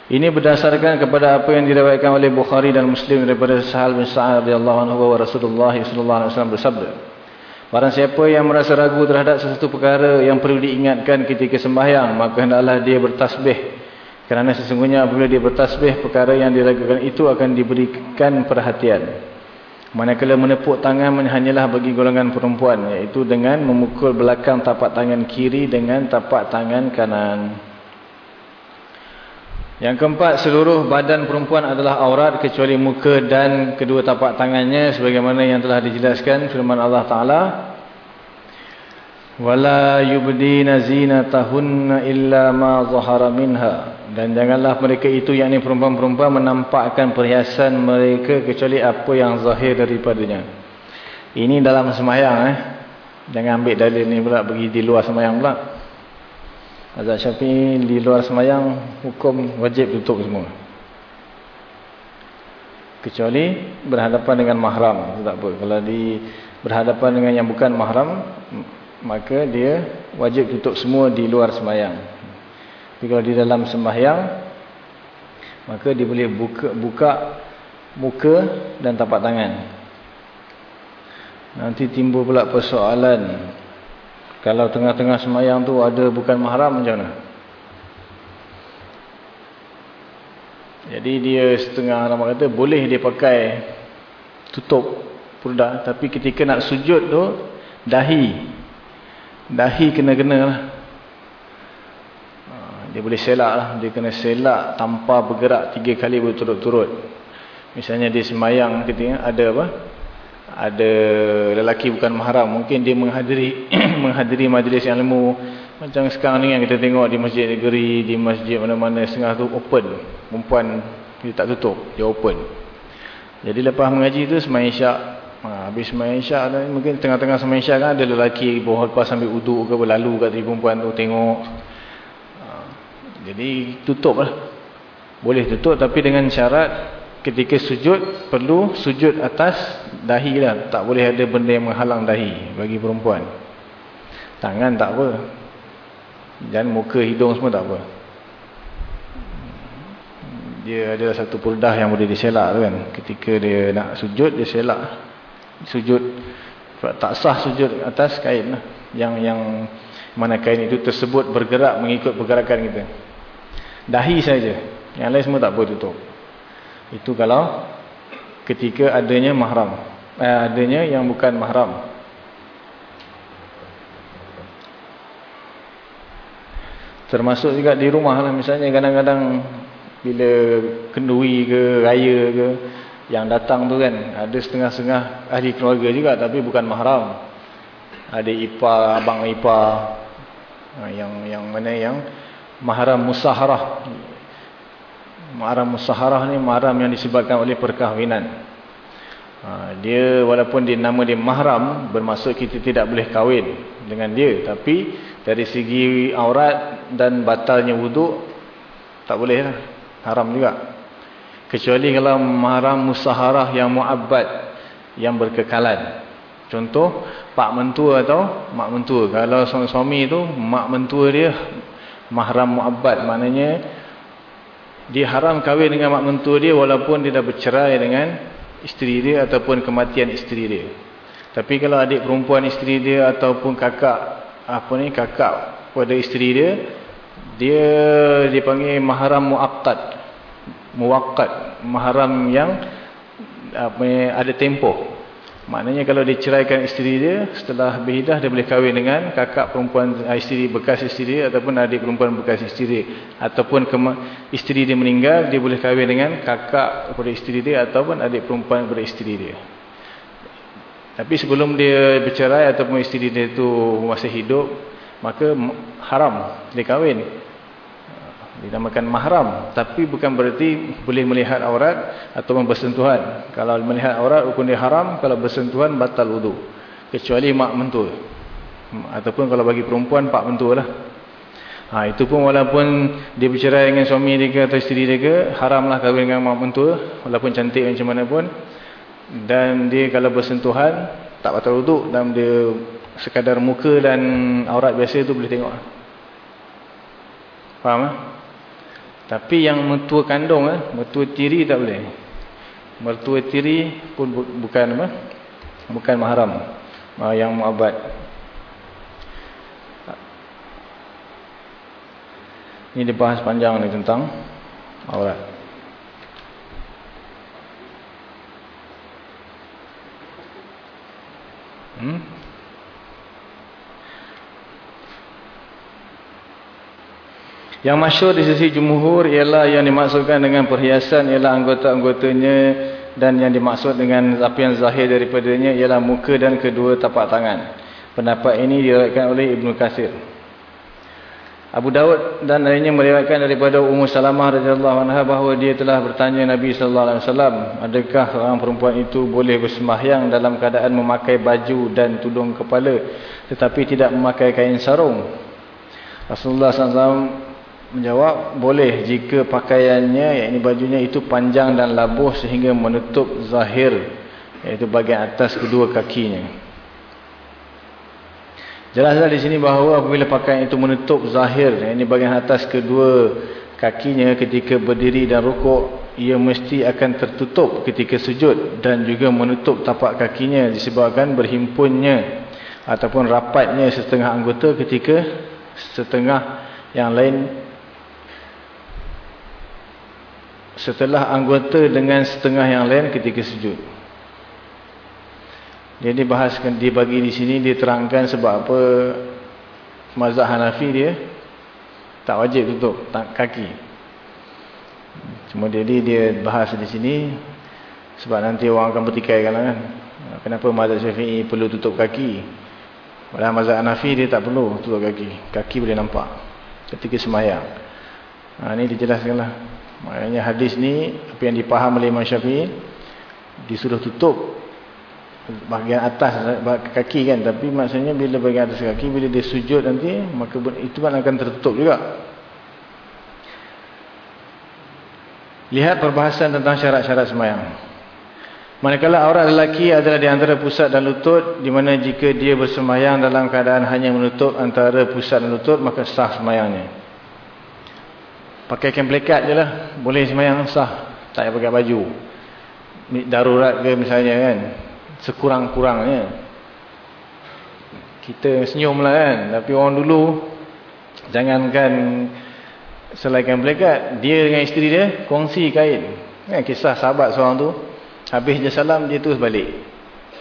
Ini berdasarkan kepada apa yang diriwayatkan oleh Bukhari dan Muslim daripada Sahal bin Sa'ad radhiyallahu anhu wa Rasulullah sallallahu alaihi wasallam bersabda Barang siapa yang merasa ragu terhadap sesuatu perkara yang perlu diingatkan ketika sembahyang, maka hendaklah dia bertasbih. Kerana sesungguhnya apabila dia bertasbih, perkara yang diragukan itu akan diberikan perhatian. Manakala menepuk tangan hanyalah bagi golongan perempuan, iaitu dengan memukul belakang tapak tangan kiri dengan tapak tangan kanan. Yang keempat, seluruh badan perempuan adalah aurat kecuali muka dan kedua tapak tangannya sebagaimana yang telah dijelaskan firman Allah Taala. Wala yubdina zinatahunna illa ma zahara minha. Dan janganlah mereka itu yakni perempuan-perempuan menampakkan perhiasan mereka kecuali apa yang zahir daripadanya. Ini dalam semayang eh. Jangan ambil dalil ni pula pergi di luar semayang pula. Azab Syafi'i di luar semayang hukum wajib tutup semua. Kecuali berhadapan dengan mahram. Tak apa. Kalau di berhadapan dengan yang bukan mahram, maka dia wajib tutup semua di luar semayang. Tapi kalau di dalam semayang, maka dia boleh buka, buka muka dan tapak tangan. Nanti timbul pula persoalan kalau tengah-tengah semayang tu ada bukan mahram macam mana? Jadi dia setengah nama kata boleh dia pakai tutup purdah. Tapi ketika nak sujud tu dahi. Dahi kena-kena lah. Ha, dia boleh selak lah. Dia kena selak tanpa bergerak tiga kali berturut-turut. Misalnya dia semayang ketika ada apa? Ada lelaki bukan mahram mungkin dia menghadiri menghadiri majlis ilmu. Macam sekarang ni yang kita tengok di masjid negeri di masjid mana-mana setengah tu open. Perempuan dia tak tutup dia open. Jadi lepas mengaji tu semayang isyak. Ha, habis semayang isyak mungkin tengah-tengah semayang isyak kan ada lelaki bawah lepas sambil uduk ke berlalu kat diri perempuan tu tengok. Ha, jadi tutup lah. Boleh tutup tapi dengan syarat ketika sujud perlu sujud atas dahi lah. Tak boleh ada benda yang menghalang dahi bagi perempuan. Tangan tak apa. Dan muka hidung semua tak apa. Dia ada satu purdah yang boleh diselak tu kan. Ketika dia nak sujud dia selak sujud. Tak sah sujud atas kain lah. Yang yang mana kain itu tersebut bergerak mengikut pergerakan kita. Dahi saja. Yang lain semua tak boleh tutup itu kalau ketika adanya mahram. Eh, adanya yang bukan mahram. Termasuk juga di rumah lah. Misalnya kadang-kadang bila kenduri ke raya ke yang datang tu kan. Ada setengah-setengah ahli keluarga juga tapi bukan mahram. Ada ipar, abang ipar. Ha, yang yang mana yang mahram musaharah mahram musaharah ni mahram yang disebabkan oleh perkahwinan. Ha, dia walaupun dia nama dia mahram bermaksud kita tidak boleh kahwin dengan dia tapi dari segi aurat dan batalnya wuduk tak boleh lah. haram juga kecuali kalau mahram musaharah yang muabbad yang berkekalan contoh pak mentua atau mak mentua kalau suami-suami tu mak mentua dia mahram muabbad maknanya dia haram kahwin dengan mak mentua dia walaupun dia dah bercerai dengan isteri dia ataupun kematian isteri dia. Tapi kalau adik perempuan isteri dia ataupun kakak apa ni kakak pada isteri dia dia dipanggil mahram muaqqat. Muwaqqat, mahram yang apa ni ada tempoh. Maknanya kalau dia ceraikan isteri dia, setelah berhidah dia boleh kahwin dengan kakak perempuan ah, isteri bekas isteri ataupun adik perempuan bekas isteri. Ataupun isteri dia meninggal, dia boleh kahwin dengan kakak kepada isteri dia ataupun adik perempuan kepada isteri dia. Tapi sebelum dia bercerai ataupun isteri dia itu masih hidup, maka haram dia kahwin dinamakan mahram. Tapi bukan berarti boleh melihat aurat atau bersentuhan. Kalau melihat aurat hukum dia haram. Kalau bersentuhan batal wudu. Kecuali mak mentua. Ataupun kalau bagi perempuan pak mentua lah. Ha, itu pun walaupun dia bercerai dengan suami dia ke atau isteri dia ke haramlah kahwin dengan mak mentua walaupun cantik macam mana pun. Dan dia kalau bersentuhan tak batal wudu dan dia sekadar muka dan aurat biasa tu boleh tengok faham tak? Tapi yang mertua kandung, eh, mertua tiri tak boleh. Mertua tiri pun bu bukan apa? Bukan mahram. Uh, yang muabad. Ini dibahas panjang ni tentang aurat. Hmm? Yang masyur di sisi jumhur ialah yang dimaksudkan dengan perhiasan ialah anggota-anggotanya dan yang dimaksud dengan apa yang zahir daripadanya ialah muka dan kedua tapak tangan. Pendapat ini diriwayatkan oleh Ibnu Katsir. Abu Daud dan lainnya meriwayatkan daripada Ummu Salamah radhiyallahu anha bahawa dia telah bertanya Nabi sallallahu alaihi wasallam, adakah seorang perempuan itu boleh bersembahyang dalam keadaan memakai baju dan tudung kepala tetapi tidak memakai kain sarung? Rasulullah SAW menjawab boleh jika pakaiannya yakni bajunya itu panjang dan labuh sehingga menutup zahir iaitu bahagian atas kedua kakinya. Jelaslah di sini bahawa apabila pakaian itu menutup zahir yakni bahagian atas kedua kakinya ketika berdiri dan rukuk ia mesti akan tertutup ketika sujud dan juga menutup tapak kakinya disebabkan berhimpunnya ataupun rapatnya setengah anggota ketika setengah yang lain setelah anggota dengan setengah yang lain ketika sujud. Jadi bahaskan dibagi di sini dia terangkan sebab apa mazhab Hanafi dia tak wajib tutup tak kaki. Cuma jadi dia bahas di sini sebab nanti orang akan bertikai kan. Kenapa mazhab Syafi'i perlu tutup kaki? Padahal mazhab Hanafi dia tak perlu tutup kaki. Kaki boleh nampak ketika semayang. Ha, ini dijelaskanlah. Maknanya hadis ni apa yang dipaham oleh Imam Syafi'i disuruh tutup bahagian atas kaki kan tapi maksudnya bila bahagian atas kaki bila dia sujud nanti maka itu kan akan tertutup juga. Lihat perbahasan tentang syarat-syarat semayang. Manakala aurat lelaki adalah di antara pusat dan lutut di mana jika dia bersemayang dalam keadaan hanya menutup antara pusat dan lutut maka sah semayangnya. Pakai kain pelekat je lah. Boleh semayang sah. Tak payah pakai baju. Darurat ke misalnya kan. Sekurang-kurangnya. Kita senyum lah kan. Tapi orang dulu. Jangankan selaikan pelekat. Dia dengan isteri dia kongsi kain. Kan kisah sahabat seorang tu. Habis je salam dia terus balik.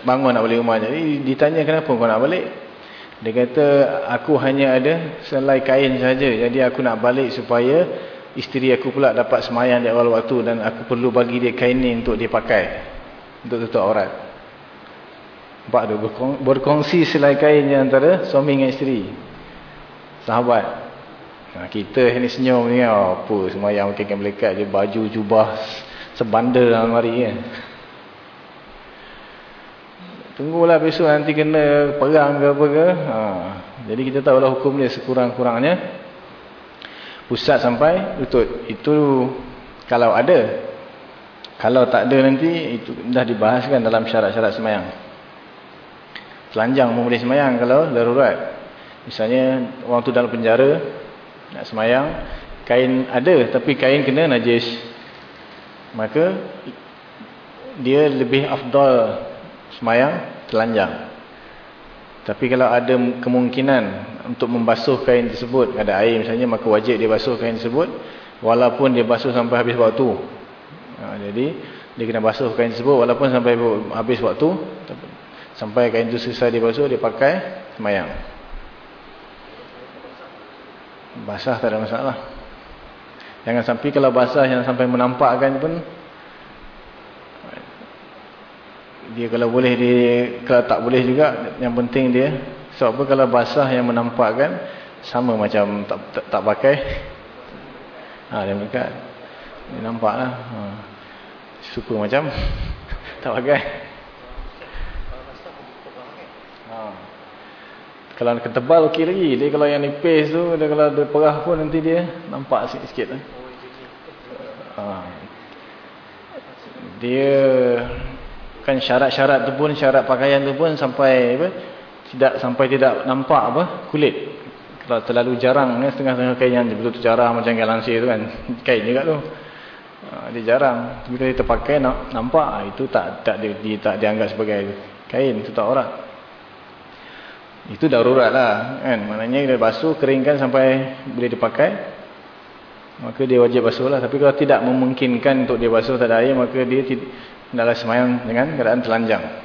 Bangun nak balik rumah. Jadi ditanya kenapa kau nak balik. Dia kata aku hanya ada selai kain saja. Jadi aku nak balik supaya isteri aku pula dapat semayang di awal waktu dan aku perlu bagi dia kain ni untuk dia pakai untuk tutup aurat. Nampak tu? Berkongsi selai kain antara suami dengan isteri. Sahabat. Nah, kita ni senyum ni apa semayang pakai kain melekat je baju jubah sebandar dalam hari kan tunggulah besok nanti kena perang ke apa ke. Ha. jadi kita tahulah hukum dia sekurang-kurangnya pusat sampai lutut. Itu kalau ada. Kalau tak ada nanti, itu dah dibahaskan dalam syarat-syarat semayang. Telanjang pun boleh semayang kalau darurat. Misalnya, orang tu dalam penjara, nak semayang, kain ada, tapi kain kena najis. Maka, dia lebih afdal semayang telanjang. Tapi kalau ada kemungkinan untuk membasuh kain tersebut, ada air misalnya, maka wajib dia basuh kain tersebut. Walaupun dia basuh sampai habis waktu. Ha, jadi, dia kena basuh kain tersebut walaupun sampai habis waktu. Sampai kain itu selesai dia basuh, dia pakai semayang. Basah tak ada masalah. Jangan sampai kalau basah yang sampai menampakkan pun dia kalau boleh dia kalau tak boleh juga yang penting dia sebab kalau basah yang menampakkan sama macam tak tak, tak pakai? Ha dia dekat dia nampaklah. Ha. Suka macam. Tak pakai. Ha. Kalau ketebal okey lagi. Dia kalau yang nipis tu dia kalau dia perah pun nanti dia nampak sikit-sikit ha. Dia kan syarat-syarat tu pun syarat pakaian tu pun sampai apa tidak sampai tidak nampak apa kulit. Kalau terlalu jarang ni setengah-setengah kain yang betul-betul jarang macam kain lansir tu kan kain juga tu. Ha, dia jarang. Bila dia terpakai nak nampak ha, itu tak tak dia, dia tak dianggap sebagai kain tak orang. Itu darurat lah kan. Maknanya dia basuh keringkan sampai boleh dipakai maka dia wajib basuh lah. Tapi kalau tidak memungkinkan untuk dia basuh tak ada air maka dia hendaklah semayang dengan keadaan telanjang.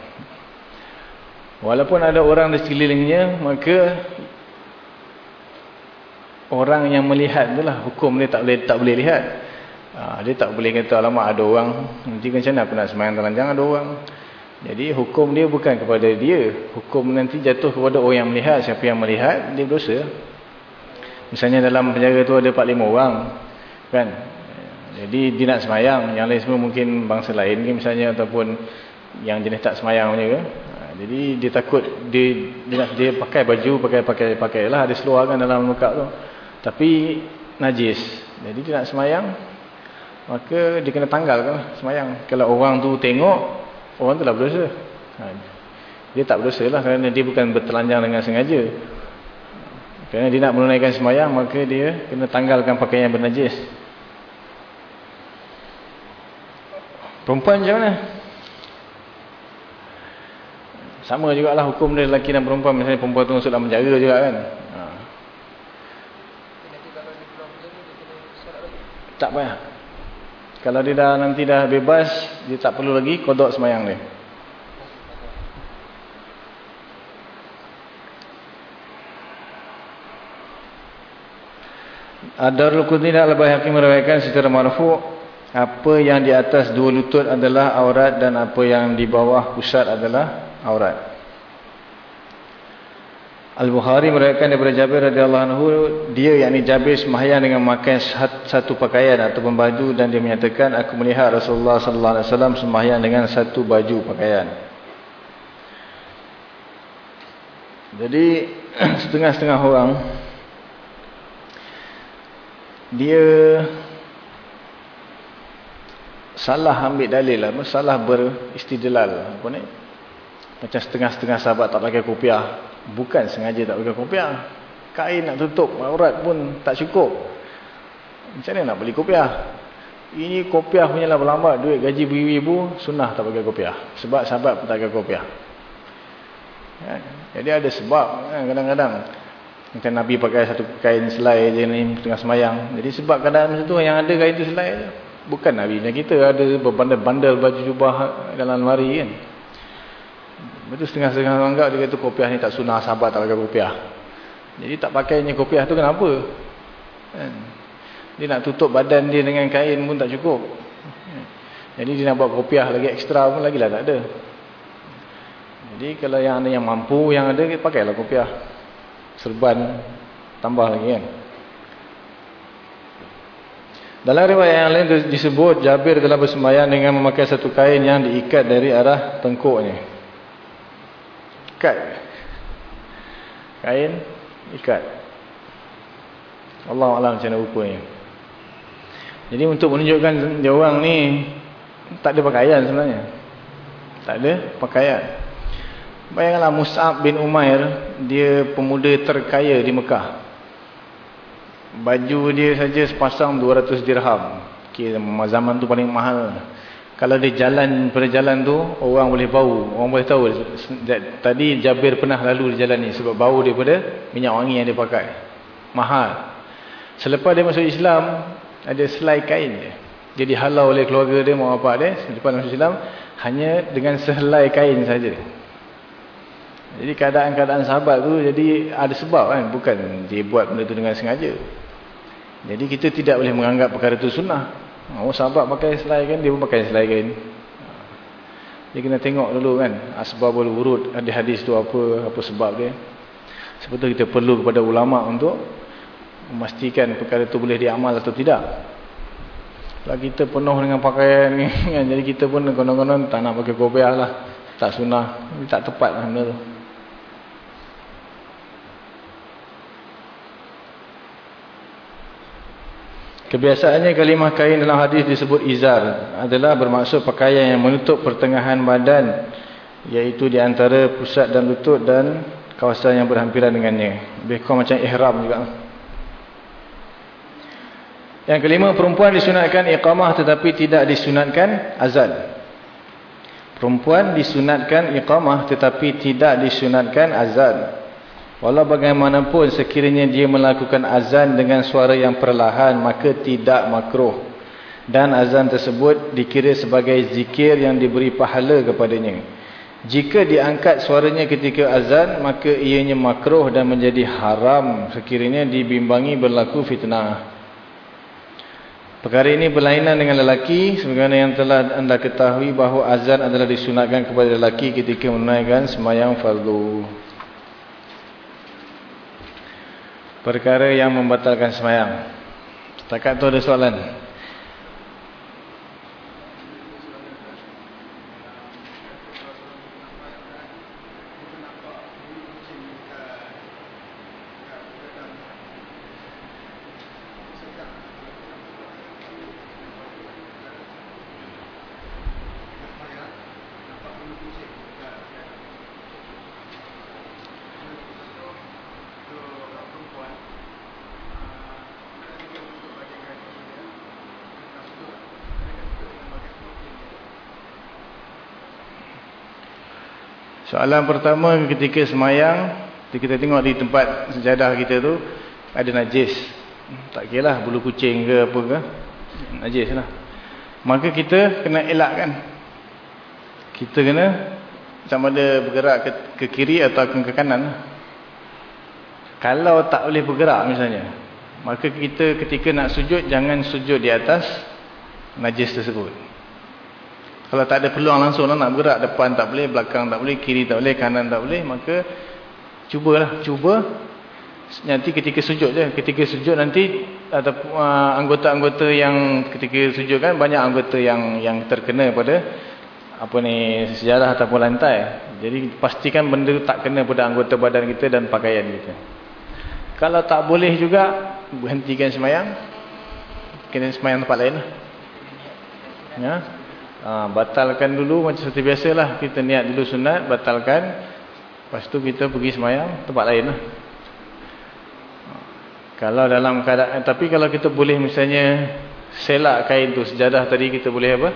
Walaupun ada orang di sekelilingnya, maka orang yang melihat tu lah hukum dia tak boleh tak boleh lihat. Ha, dia tak boleh kata alamak ada orang. Nanti macam mana aku nak semayang telanjang ada orang. Jadi hukum dia bukan kepada dia. Hukum nanti jatuh kepada orang yang melihat. Siapa yang melihat dia berdosa. Misalnya dalam penjara tu ada 4-5 orang kan? Jadi dia nak semayang yang lain semua mungkin bangsa lain ke misalnya ataupun yang jenis tak semayang punya ke jadi dia takut dia dia, pakai baju pakai pakai pakai lah ada seluar kan dalam muka tu. Tapi najis. Jadi dia nak semayang maka dia kena tanggal kan semayang. Kalau orang tu tengok orang tu lah berdosa. Ha. dia tak berdosa lah kerana dia bukan bertelanjang dengan sengaja. Kerana dia nak menunaikan semayang maka dia kena tanggalkan pakaian yang bernajis. Perempuan macam mana sama juga lah hukum dia lelaki dan perempuan. Misalnya perempuan tu masuk dalam penjara juga kan. Ha. Tak payah. Kalau dia dah nanti dah bebas, dia tak perlu lagi kodok semayang dia. Adarul Qudni dan Al-Bahih Hakim merawakan secara marfu' apa yang di atas dua lutut adalah aurat dan apa yang di bawah pusat adalah aurat. Al-Bukhari meriwayatkan daripada Jabir radhiyallahu anhu dia yakni Jabir sembahyang dengan memakai satu pakaian atau baju dan dia menyatakan aku melihat Rasulullah sallallahu alaihi wasallam sembahyang dengan satu baju pakaian. Jadi setengah-setengah orang dia salah ambil dalil lah, salah beristidlal apa ni? Macam setengah-setengah sahabat tak pakai kopiah. Bukan sengaja tak pakai kopiah. Kain nak tutup aurat pun tak cukup. Macam mana nak beli kopiah? Ini kopiah punya berlambat. Duit gaji beribu-ribu, sunnah tak pakai kopiah. Sebab sahabat pun tak pakai kopiah. Ya, jadi ada sebab kan, kadang-kadang. Macam Nabi pakai satu kain selai je ni tengah semayang. Jadi sebab kadang masa tu yang ada kain tu selai je. Bukan Nabi. Kita ada berbandal-bandal baju jubah dalam lemari kan. Betul setengah-setengah anggap dia kata kopiah ni tak sunnah sahabat tak pakai kopiah. Jadi tak pakainya kopiah tu kenapa? Kan? Dia nak tutup badan dia dengan kain pun tak cukup. Jadi dia nak buat kopiah lagi ekstra pun lagi lah tak ada. Jadi kalau yang ada yang mampu yang ada pakailah kopiah. Serban tambah lagi kan. Dalam riwayat yang lain disebut Jabir telah bersembahyang dengan memakai satu kain yang diikat dari arah tengkuknya ikat. Kain ikat. Allah Allah macam mana rupanya. Jadi untuk menunjukkan dia orang ni tak ada pakaian sebenarnya. Tak ada pakaian. Bayangkanlah Mus'ab bin Umair dia pemuda terkaya di Mekah. Baju dia saja sepasang 200 dirham. Okay, zaman tu paling mahal kalau dia jalan pada jalan tu orang boleh bau. Orang boleh tahu. Tadi Jabir pernah lalu di jalan ni sebab bau daripada minyak wangi yang dia pakai. Mahal. Selepas dia masuk Islam ada selai kain dia. Jadi halau oleh keluarga dia mau apa dia selepas masuk Islam hanya dengan sehelai kain saja. Jadi keadaan-keadaan sahabat tu jadi ada sebab kan. Bukan dia buat benda tu dengan sengaja. Jadi kita tidak boleh menganggap perkara itu sunnah Oh sahabat pakai selai kan dia pun pakai selai kan. Dia kena tengok dulu kan asbabul wurud ada hadis tu apa apa sebab dia. Sebetulnya kita perlu kepada ulama untuk memastikan perkara itu boleh diamal atau tidak. Kalau kita penuh dengan pakaian ni kan jadi kita pun konon-konon tak nak pakai kopiah lah. Tak sunnah, tak tepat lah benda tu. Kebiasaannya kalimah kain dalam hadis disebut izar adalah bermaksud pakaian yang menutup pertengahan badan iaitu di antara pusat dan lutut dan kawasan yang berhampiran dengannya. Lebih kurang macam ihram juga. Yang kelima, perempuan disunatkan iqamah tetapi tidak disunatkan azan. Perempuan disunatkan iqamah tetapi tidak disunatkan azan. Walau bagaimanapun sekiranya dia melakukan azan dengan suara yang perlahan maka tidak makruh. Dan azan tersebut dikira sebagai zikir yang diberi pahala kepadanya. Jika diangkat suaranya ketika azan, maka ianya makruh dan menjadi haram sekiranya dibimbangi berlaku fitnah. Perkara ini berlainan dengan lelaki sebagaimana yang telah anda ketahui bahawa azan adalah disunatkan kepada lelaki ketika menunaikan sembahyang fardu. Perkara yang membatalkan sembahyang. Setakat tu ada soalan. Soalan pertama ketika semayang, kita tengok di tempat sejadah kita tu ada najis. Tak kira lah bulu kucing ke apa ke. Najis lah. Maka kita kena elakkan. Kita kena sama ada bergerak ke, ke kiri atau ke kanan. Kalau tak boleh bergerak misalnya. Maka kita ketika nak sujud, jangan sujud di atas najis tersebut. Kalau tak ada peluang langsung lah nak bergerak depan tak boleh, belakang tak boleh, kiri tak boleh, kanan tak boleh, maka cubalah, cuba nanti ketika sujud je, ketika sujud nanti uh, anggota-anggota yang ketika sujud kan banyak anggota yang yang terkena pada apa ni sejarah ataupun lantai. Jadi pastikan benda tak kena pada anggota badan kita dan pakaian kita. Kalau tak boleh juga berhentikan semayang, kena semayang tempat lain lah. Ya. Ha, batalkan dulu macam seperti biasalah. Kita niat dulu sunat batalkan. Lepas tu kita pergi semayang tempat lain lah. Ha, kalau dalam keadaan tapi kalau kita boleh misalnya selak kain tu sejadah tadi kita boleh apa?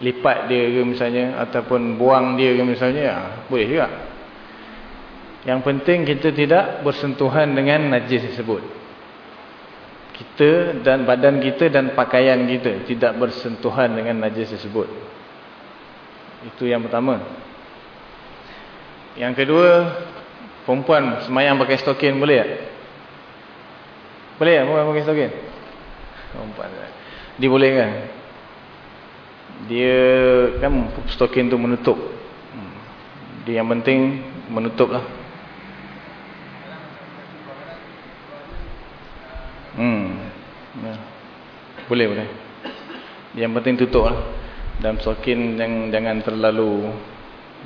Lipat dia ke misalnya ataupun buang dia ke misalnya ya, boleh juga. Yang penting kita tidak bersentuhan dengan najis tersebut kita dan badan kita dan pakaian kita tidak bersentuhan dengan najis tersebut. Itu yang pertama. Yang kedua, perempuan semayang pakai stokin boleh tak? Boleh tak perempuan pakai stokin? Perempuan. Dia boleh kan? Dia kan stokin tu menutup. Hmm. Dia yang penting menutup lah. Hmm. Ya. Boleh boleh. Yang penting tutup lah. Dan stokin yang jangan terlalu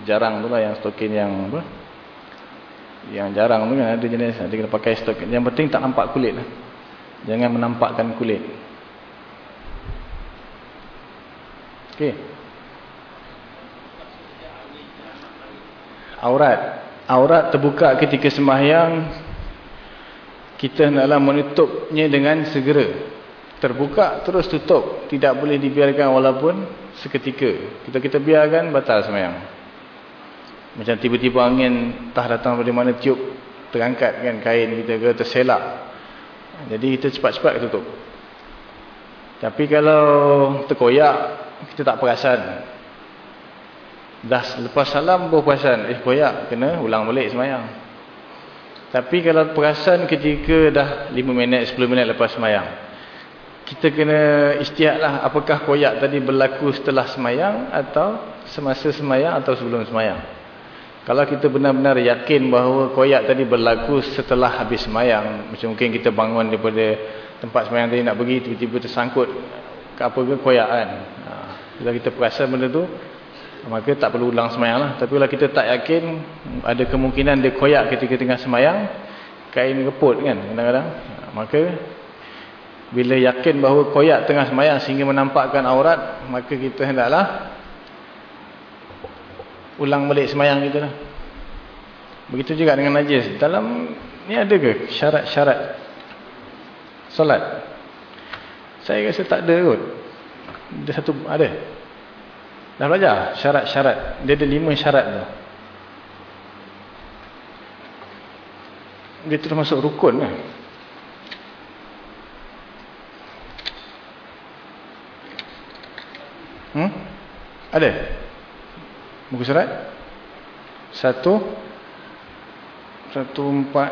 jarang tu lah yang stokin yang apa? Yang jarang tu kan ada jenis ada kena pakai stokin. Yang penting tak nampak kulit lah. Jangan menampakkan kulit. Okey. Aurat. Aurat terbuka ketika sembahyang kita hendaklah menutupnya dengan segera. Terbuka terus tutup. Tidak boleh dibiarkan walaupun seketika. Kita kita biarkan batal semayang. Macam tiba-tiba angin entah datang dari mana tiup terangkat kan kain kita ke terselak. Jadi kita cepat-cepat tutup. Tapi kalau terkoyak kita tak perasan. Dah lepas salam baru perasan. Eh koyak kena ulang balik semayang tapi kalau perasan ketika dah 5 minit, 10 minit lepas semayang. Kita kena istihatlah apakah koyak tadi berlaku setelah semayang atau semasa semayang atau sebelum semayang. Kalau kita benar-benar yakin bahawa koyak tadi berlaku setelah habis semayang. Macam mungkin kita bangun daripada tempat semayang tadi nak pergi tiba-tiba tersangkut ke apa ke koyak kan. Ha, kalau kita perasan benda tu maka tak perlu ulang semayang lah. Tapi kalau kita tak yakin, ada kemungkinan dia koyak ketika tengah semayang, kain keput kan kadang-kadang. Maka, bila yakin bahawa koyak tengah semayang sehingga menampakkan aurat, maka kita hendaklah ulang balik semayang kita lah. Begitu juga dengan najis. Dalam, ni ada ke syarat-syarat solat? Saya rasa tak ada kot. Ada satu, ada. Dah belajar syarat-syarat. Dia ada lima syarat tu. Dia termasuk rukun lah. Hmm? Ada? Buku syarat? Satu. Satu empat.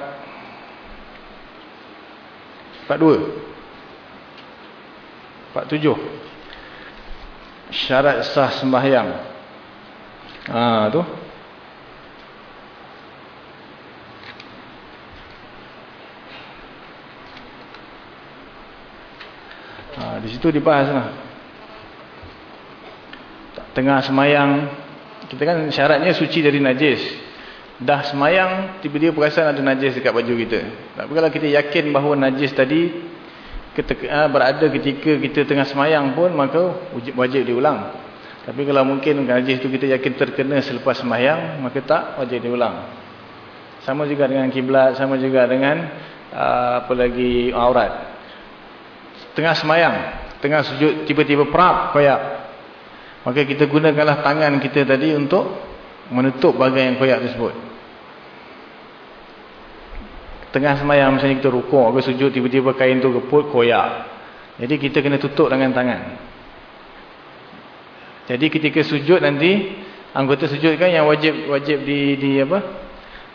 Empat dua. Empat tujuh. Syarat sah sembahyang. Ah tu. Ha, di situ dibahas lah. Tengah semayang, kita kan syaratnya suci dari najis. Dah semayang, tiba-tiba perasan ada najis dekat baju kita. Tapi kalau kita yakin bahawa najis tadi ha, berada ketika kita tengah semayang pun, maka wajib diulang. Tapi kalau mungkin najis itu kita yakin terkena selepas semayang, maka tak wajib diulang. Sama juga dengan kiblat, sama juga dengan uh, apa lagi aurat tengah semayang, tengah sujud, tiba-tiba perap, koyak. Maka kita gunakanlah tangan kita tadi untuk menutup bagian koyak tersebut. Tengah semayang, misalnya kita rukuk, atau sujud, tiba-tiba kain tu keput, koyak. Jadi kita kena tutup dengan tangan. Jadi ketika sujud nanti, anggota sujud kan yang wajib wajib di, di apa?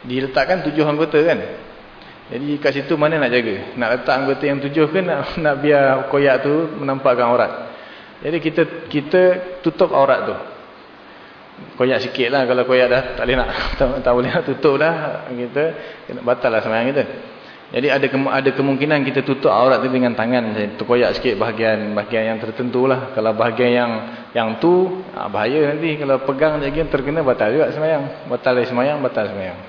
Diletakkan tujuh anggota kan? Jadi kat situ mana nak jaga? Nak letak anggota yang tujuh ke nak, nak biar koyak tu menampakkan aurat? Jadi kita kita tutup aurat tu. Koyak sikit lah kalau koyak dah tak boleh nak, tak, tak boleh nak tutup dah. Kita, kita batal lah semayang kita. Jadi ada ada kemungkinan kita tutup aurat tu dengan tangan. Terkoyak sikit bahagian bahagian yang tertentu lah. Kalau bahagian yang yang tu, ah, bahaya nanti. Kalau pegang lagi terkena batal juga semayang. Batal lagi semayang, batal semayang.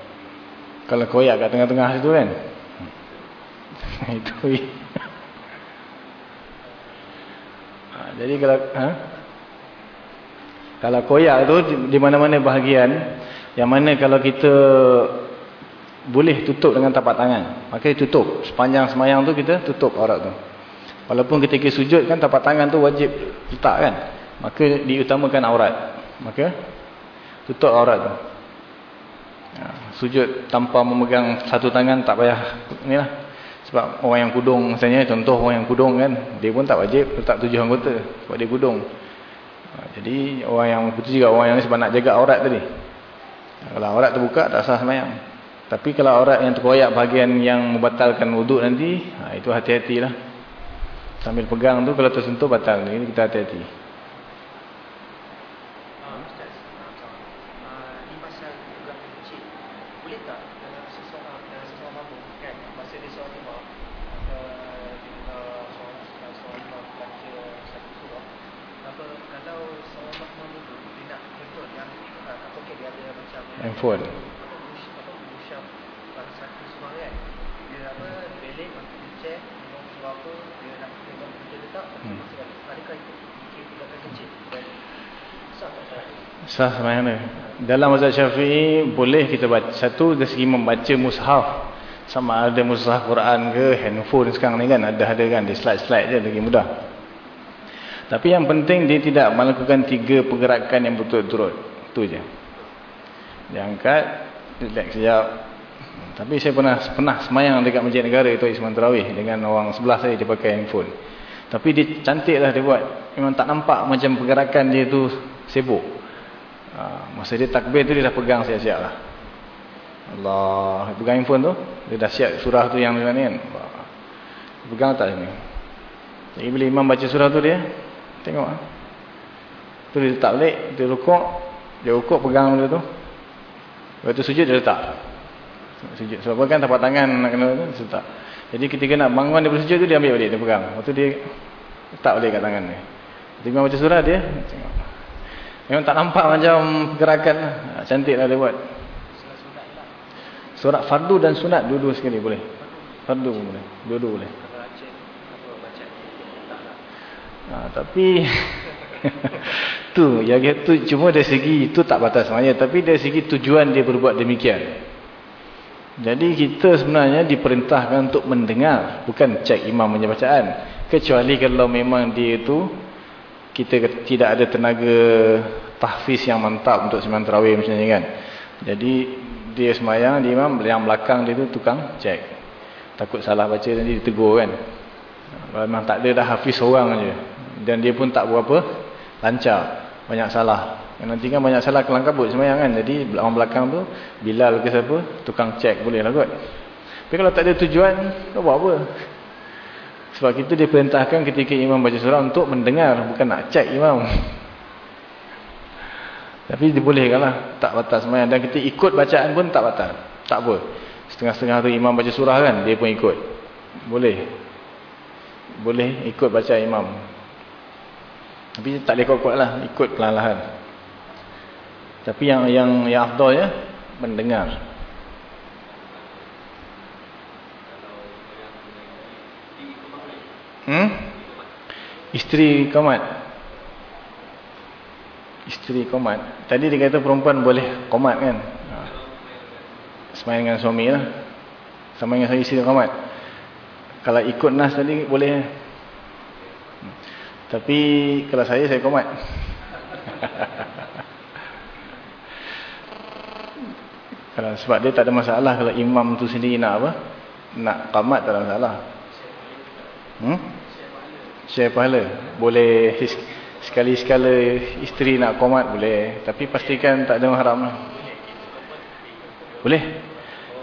Kalau koyak kat tengah-tengah situ kan. itu ha, jadi kalau ha? Kalau koyak tu di mana-mana bahagian yang mana kalau kita boleh tutup dengan tapak tangan maka tutup. Sepanjang semayang tu kita tutup aurat tu. Walaupun ketika sujud kan tapak tangan tu wajib letak kan maka diutamakan aurat. Maka tutup aurat tu. Ha, sujud tanpa memegang satu tangan tak payah ni lah. Sebab orang yang kudung misalnya contoh orang yang kudung kan dia pun tak wajib letak tujuh anggota. Sebab dia kudung. Jadi orang yang betul juga orang yang sebab nak jaga aurat tadi. Kalau aurat terbuka tak sah semayang. Tapi kalau aurat yang terkoyak bahagian yang membatalkan wuduk nanti ha, itu hati-hatilah. Sambil pegang tu kalau tersentuh batal. Ini kita hati-hati. Handphone. Sah ni dalam mazhab syafi'i boleh kita baca. Satu dari segi membaca mushaf. Sama ada mushaf Quran ke handphone sekarang ni kan ada-ada kan di slide-slide je lagi mudah. Tapi yang penting dia tidak melakukan tiga pergerakan yang betul-betul tu je dia angkat, relax sekejap. Tapi saya pernah pernah semayang dekat Masjid Negara itu Isman Terawih dengan orang sebelah saya dia pakai handphone. Tapi dia cantik lah dia buat. Memang tak nampak macam pergerakan dia tu sibuk. Ha, masa dia takbir tu dia dah pegang siap-siap lah. Allah. Pegang handphone tu. Dia dah siap surah tu yang ni kan. Pegang tak sini. Jadi bila imam baca surah tu dia. Tengok lah. Tu dia letak balik. Dia rukuk. Dia rukuk pegang benda tu. Lepas tu sujud dia letak. Sujud. Sebab kan tapak tangan nak kena tu, letak. Jadi ketika nak bangun dia bersujud tu dia ambil balik dia pegang. Lepas tu dia letak balik kat tangan dia. Ketika baca surah dia tengok. Memang tak nampak macam gerakan lah. Cantik lah dia buat. Surat fardu dan sunat dua-dua sekali boleh. Fardu pun boleh. Dua-dua boleh. Ha, tapi tu yang itu cuma dari segi itu tak batas semuanya tapi dari segi tujuan dia berbuat demikian. Jadi kita sebenarnya diperintahkan untuk mendengar bukan cek imam punya bacaan. Kecuali kalau memang dia itu kita tidak ada tenaga tahfiz yang mantap untuk sembahyang tarawih macamnya kan. Jadi dia sembahyang di imam yang belakang dia tu tukang cek. Takut salah baca nanti ditegur kan. Memang tak ada dah hafiz seorang aja. Dan dia pun tak berapa lancar. banyak salah. Nanti kan banyak salah kelang kabut semayang kan. Jadi orang belakang tu Bilal ke siapa tukang cek boleh lah kot. Tapi kalau tak ada tujuan kau buat apa? Sebab kita diperintahkan ketika imam baca surah untuk mendengar bukan nak cek imam. Tapi dibolehkan lah tak batal semayang dan kita ikut bacaan pun tak batal. Tak apa. Setengah-setengah tu imam baca surah kan dia pun ikut. Boleh. Boleh ikut baca imam. Tapi tak boleh kuat-kuat lah. Ikut pelan-lahan. Tapi yang yang yang afdal ya mendengar. Hmm? Isteri komat. Isteri komat. Tadi dia kata perempuan boleh komat kan? Ha. Semain dengan suami lah. Sama dengan isteri komat. Kalau ikut nas tadi boleh. Tapi kalau saya, saya komat. Kalau sebab dia tak ada masalah kalau imam tu sendiri nak apa? Nak qamat tak ada masalah. Hmm? Share pahala. Boleh sekali-sekala isteri nak qamat boleh, tapi pastikan tak ada haram lah. Boleh.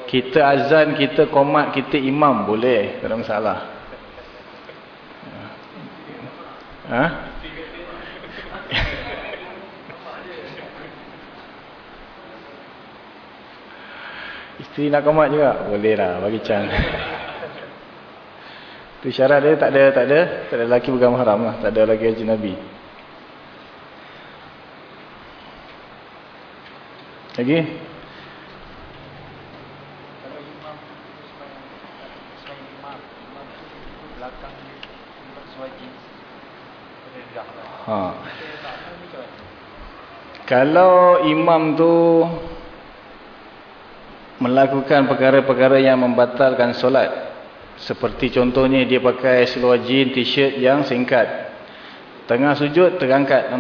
Kita azan, kita qamat, kita imam boleh, tak ada masalah. Ha? Isteri nak komat juga? Boleh lah, bagi can. Itu syarat dia tak ada, tak ada, tak ada lelaki bukan mahram lah. Tak ada lagi haji Nabi. Lagi? Ha. Kalau imam tu melakukan perkara-perkara yang membatalkan solat seperti contohnya dia pakai seluar jean t-shirt yang singkat tengah sujud terangkat.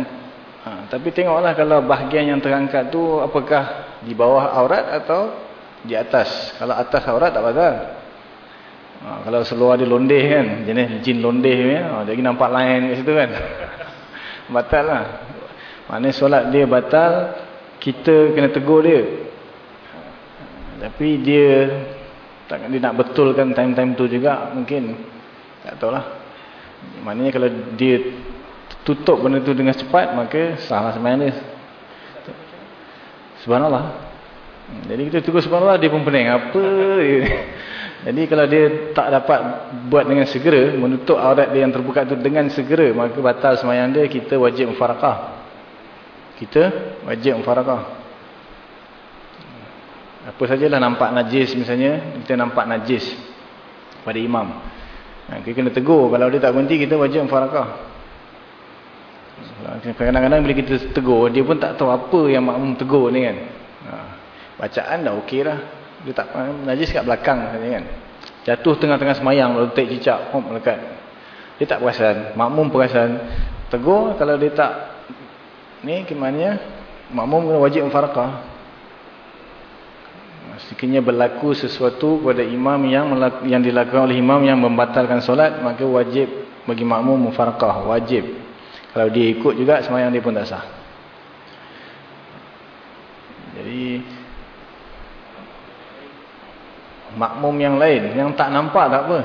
Ha, tapi tengoklah kalau bahagian yang terangkat tu apakah di bawah aurat atau di atas. Kalau atas aurat tak batal ha, kalau seluar dia londeh kan jenis jean londeh ya, ha, jadi nampak lain kat situ kan batal lah maknanya solat dia batal kita kena tegur dia tapi dia tak dia nak betulkan time-time tu juga mungkin tak tahulah. Maknanya kalau dia tutup benda tu dengan cepat maka salah sebenarnya. Subhanallah. Jadi kita tunggu subhanallah dia pun pening apa Jadi kalau dia tak dapat buat dengan segera menutup aurat dia yang terbuka tu dengan segera maka batal sembahyang dia kita wajib mufarakah. Kita wajib mufarakah. Apa sajalah nampak najis misalnya, kita nampak najis pada imam. Ha, kita kena tegur. Kalau dia tak berhenti, kita wajib farakah. Kadang-kadang bila kita tegur, dia pun tak tahu apa yang makmum tegur ni kan. Ha, bacaan dah okey lah. Dia tak najis kat belakang kan. Jatuh tengah-tengah semayang, lalu tak cicak, hop melekat. Dia tak perasan. Makmum perasan. Tegur, kalau dia tak, ni gimana? Makmum kena wajib farakah. Sekiranya berlaku sesuatu pada imam yang yang dilakukan oleh imam yang membatalkan solat, maka wajib bagi makmum mufarqah, wajib. Kalau dia ikut juga sembahyang dia pun tak sah. Jadi makmum yang lain yang tak nampak tak apa.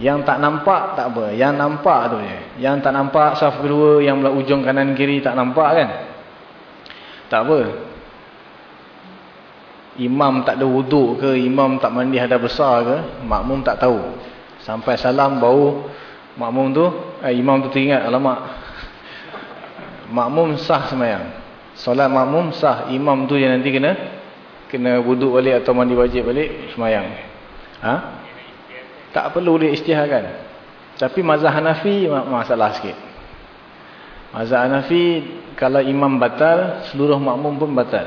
Yang tak nampak tak apa, yang nampak tu je. Yang tak nampak saf kedua yang belah ujung kanan kiri tak nampak kan? Tak apa imam tak ada wuduk ke, imam tak mandi hadap besar ke, makmum tak tahu. Sampai salam bau makmum tu, eh, imam tu teringat, alamak. Makmum sah semayang. Solat makmum sah, imam tu yang nanti kena kena wuduk balik atau mandi wajib balik semayang. Ha? Tak perlu dia istiharkan. Tapi mazhab Hanafi masalah sikit. Mazhab Hanafi kalau imam batal, seluruh makmum pun batal.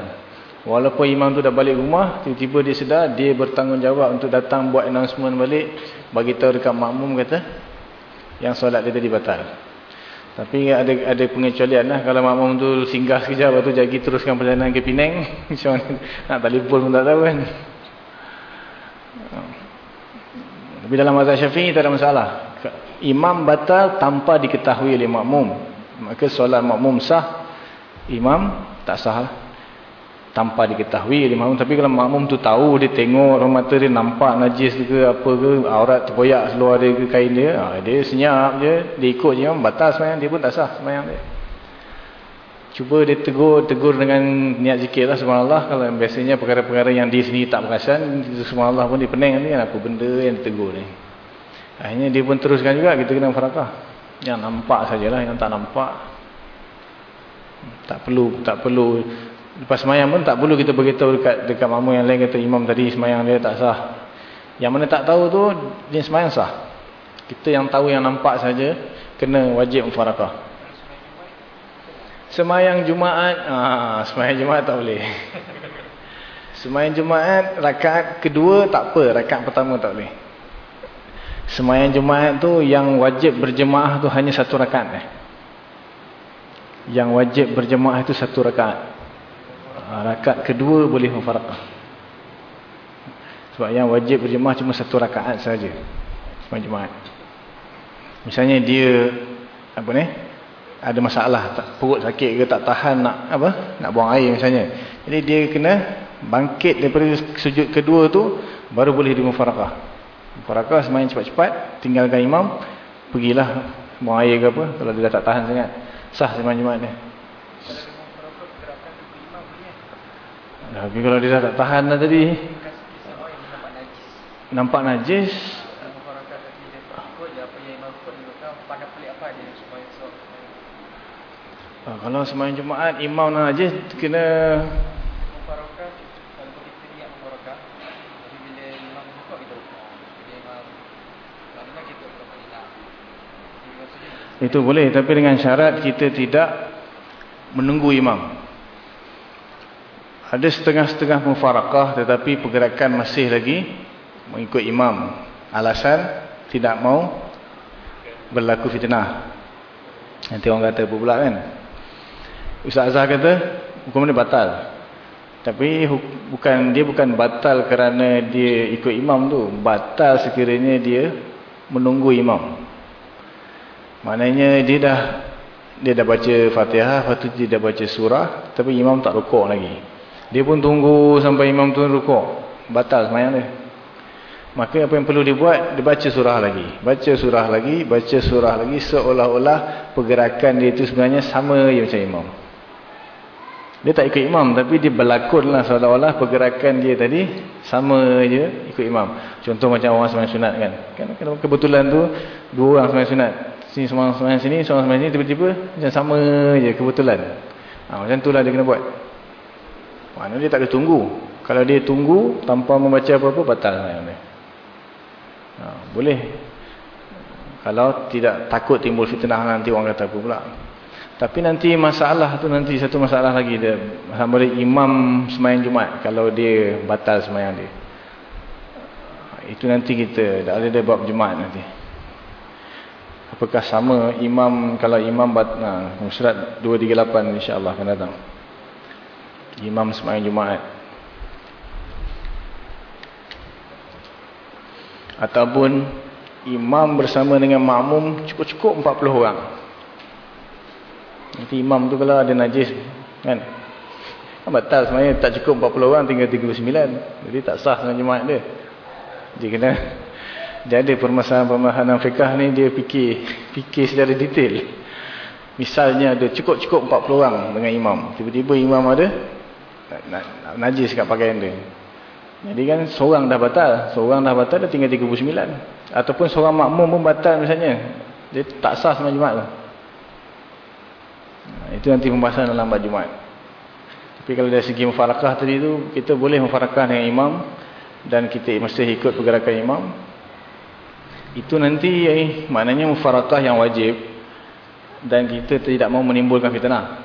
Walaupun imam tu dah balik rumah, tiba-tiba dia sedar, dia bertanggungjawab untuk datang buat announcement balik, bagi tahu dekat makmum kata, yang solat dia tadi batal. Tapi ada ada pengecualian lah, kalau makmum tu singgah sekejap, lepas tu jadi teruskan perjalanan ke Penang, macam mana, nak telefon pun tak tahu kan. Tapi dalam mazhab syafi'i tak ada masalah. Imam batal tanpa diketahui oleh makmum. maka solat makmum sah imam tak sah tanpa diketahui oleh makmum. Tapi kalau makmum tu tahu dia tengok orang mata dia nampak najis ke apa ke aurat terpoyak seluar dia ke kain dia ha, dia senyap je dia ikut je batas semayang dia pun tak sah semayang dia. Cuba dia tegur tegur dengan niat zikir lah subhanallah kalau biasanya perkara-perkara yang di sini tak perasan subhanallah pun dia pening ni apa benda yang ditegur ni. Akhirnya dia pun teruskan juga kita kena farakah. Yang nampak sajalah yang tak nampak. Tak perlu tak perlu lepas semayang pun tak perlu kita beritahu dekat dekat mamu yang lain kata imam tadi semayang dia tak sah yang mana tak tahu tu dia semayang sah kita yang tahu yang nampak saja kena wajib mufarakah Semayang Jumaat, ah, semayang Jumaat tak boleh. Semayang Jumaat, rakaat kedua tak apa, rakaat pertama tak boleh. Semayang Jumaat tu yang wajib berjemaah tu hanya satu rakaat. Eh? Yang wajib berjemaah itu satu rakaat. Ah, rakaat kedua boleh mufarakah. Sebab yang wajib berjemaah cuma satu rakaat saja. Semayang Jumaat. Misalnya dia, apa ni? ada masalah tak, perut sakit ke tak tahan nak apa nak buang air misalnya jadi dia kena bangkit daripada sujud kedua tu baru boleh dimufarakah mufarakah semain cepat-cepat tinggalkan imam pergilah buang air ke apa kalau dia dah tak tahan sangat sah semain jumaat ni tapi kalau dia dah tak tahan dah tadi. Nampak najis. Ha, kalau semayang Jumaat imam nak aja kena itu boleh tapi dengan syarat kita tidak menunggu imam ada setengah-setengah mufarakah tetapi pergerakan masih lagi mengikut imam alasan tidak mau berlaku fitnah nanti orang kata apa pula kan Ustaz Azhar kata hukum ni batal. Tapi bukan dia bukan batal kerana dia ikut imam tu. Batal sekiranya dia menunggu imam. Maknanya dia dah dia dah baca Fatihah, lepas tu dia dah baca surah, tapi imam tak rukuk lagi. Dia pun tunggu sampai imam tu rukuk. Batal semayang dia. Maka apa yang perlu dia buat? Dia baca surah lagi. Baca surah lagi, baca surah lagi seolah-olah pergerakan dia itu sebenarnya sama je macam imam. Dia tak ikut imam tapi dia berlakonlah seolah-olah pergerakan dia tadi sama je ikut imam. Contoh macam orang sembahyang sunat kan. Kan kebetulan tu dua orang sembahyang sunat. Sini semua sembahyang sini, semua sembahyang sini tiba-tiba macam sama je kebetulan. Ha, macam itulah dia kena buat. Mana dia tak kena tunggu. Kalau dia tunggu tanpa membaca apa-apa batal sembahyang dia. Ha, boleh. Kalau tidak takut timbul fitnah nanti orang kata apa pula. Tapi nanti masalah tu nanti satu masalah lagi dia sama ada imam semayang Jumaat kalau dia batal semayang dia. Itu nanti kita dah ada dia buat Jumaat nanti. Apakah sama imam kalau imam bat nah surat 238 insya-Allah akan datang. Imam semayang Jumaat. Ataupun imam bersama dengan makmum cukup-cukup 40 orang. Nanti imam tu kalau ada najis kan. Kan batal sebenarnya tak cukup 40 orang tinggal 39. Jadi tak sah dengan jemaat dia. Dia kena dia ada permasalahan-permasalahan fiqah ni dia fikir fikir secara detail. Misalnya ada cukup-cukup 40 orang dengan imam. Tiba-tiba imam ada najis kat pakaian dia. Jadi kan seorang dah batal, seorang dah batal dah tinggal 39. Ataupun seorang makmum pun batal misalnya. Dia tak sah sama jemaat tu. Itu nanti pembahasan dalam bab Jumaat. Tapi kalau dari segi mufarakah tadi tu, kita boleh mufarakah dengan imam dan kita mesti ikut pergerakan imam. Itu nanti eh, maknanya mufarakah yang wajib dan kita tidak mau menimbulkan fitnah.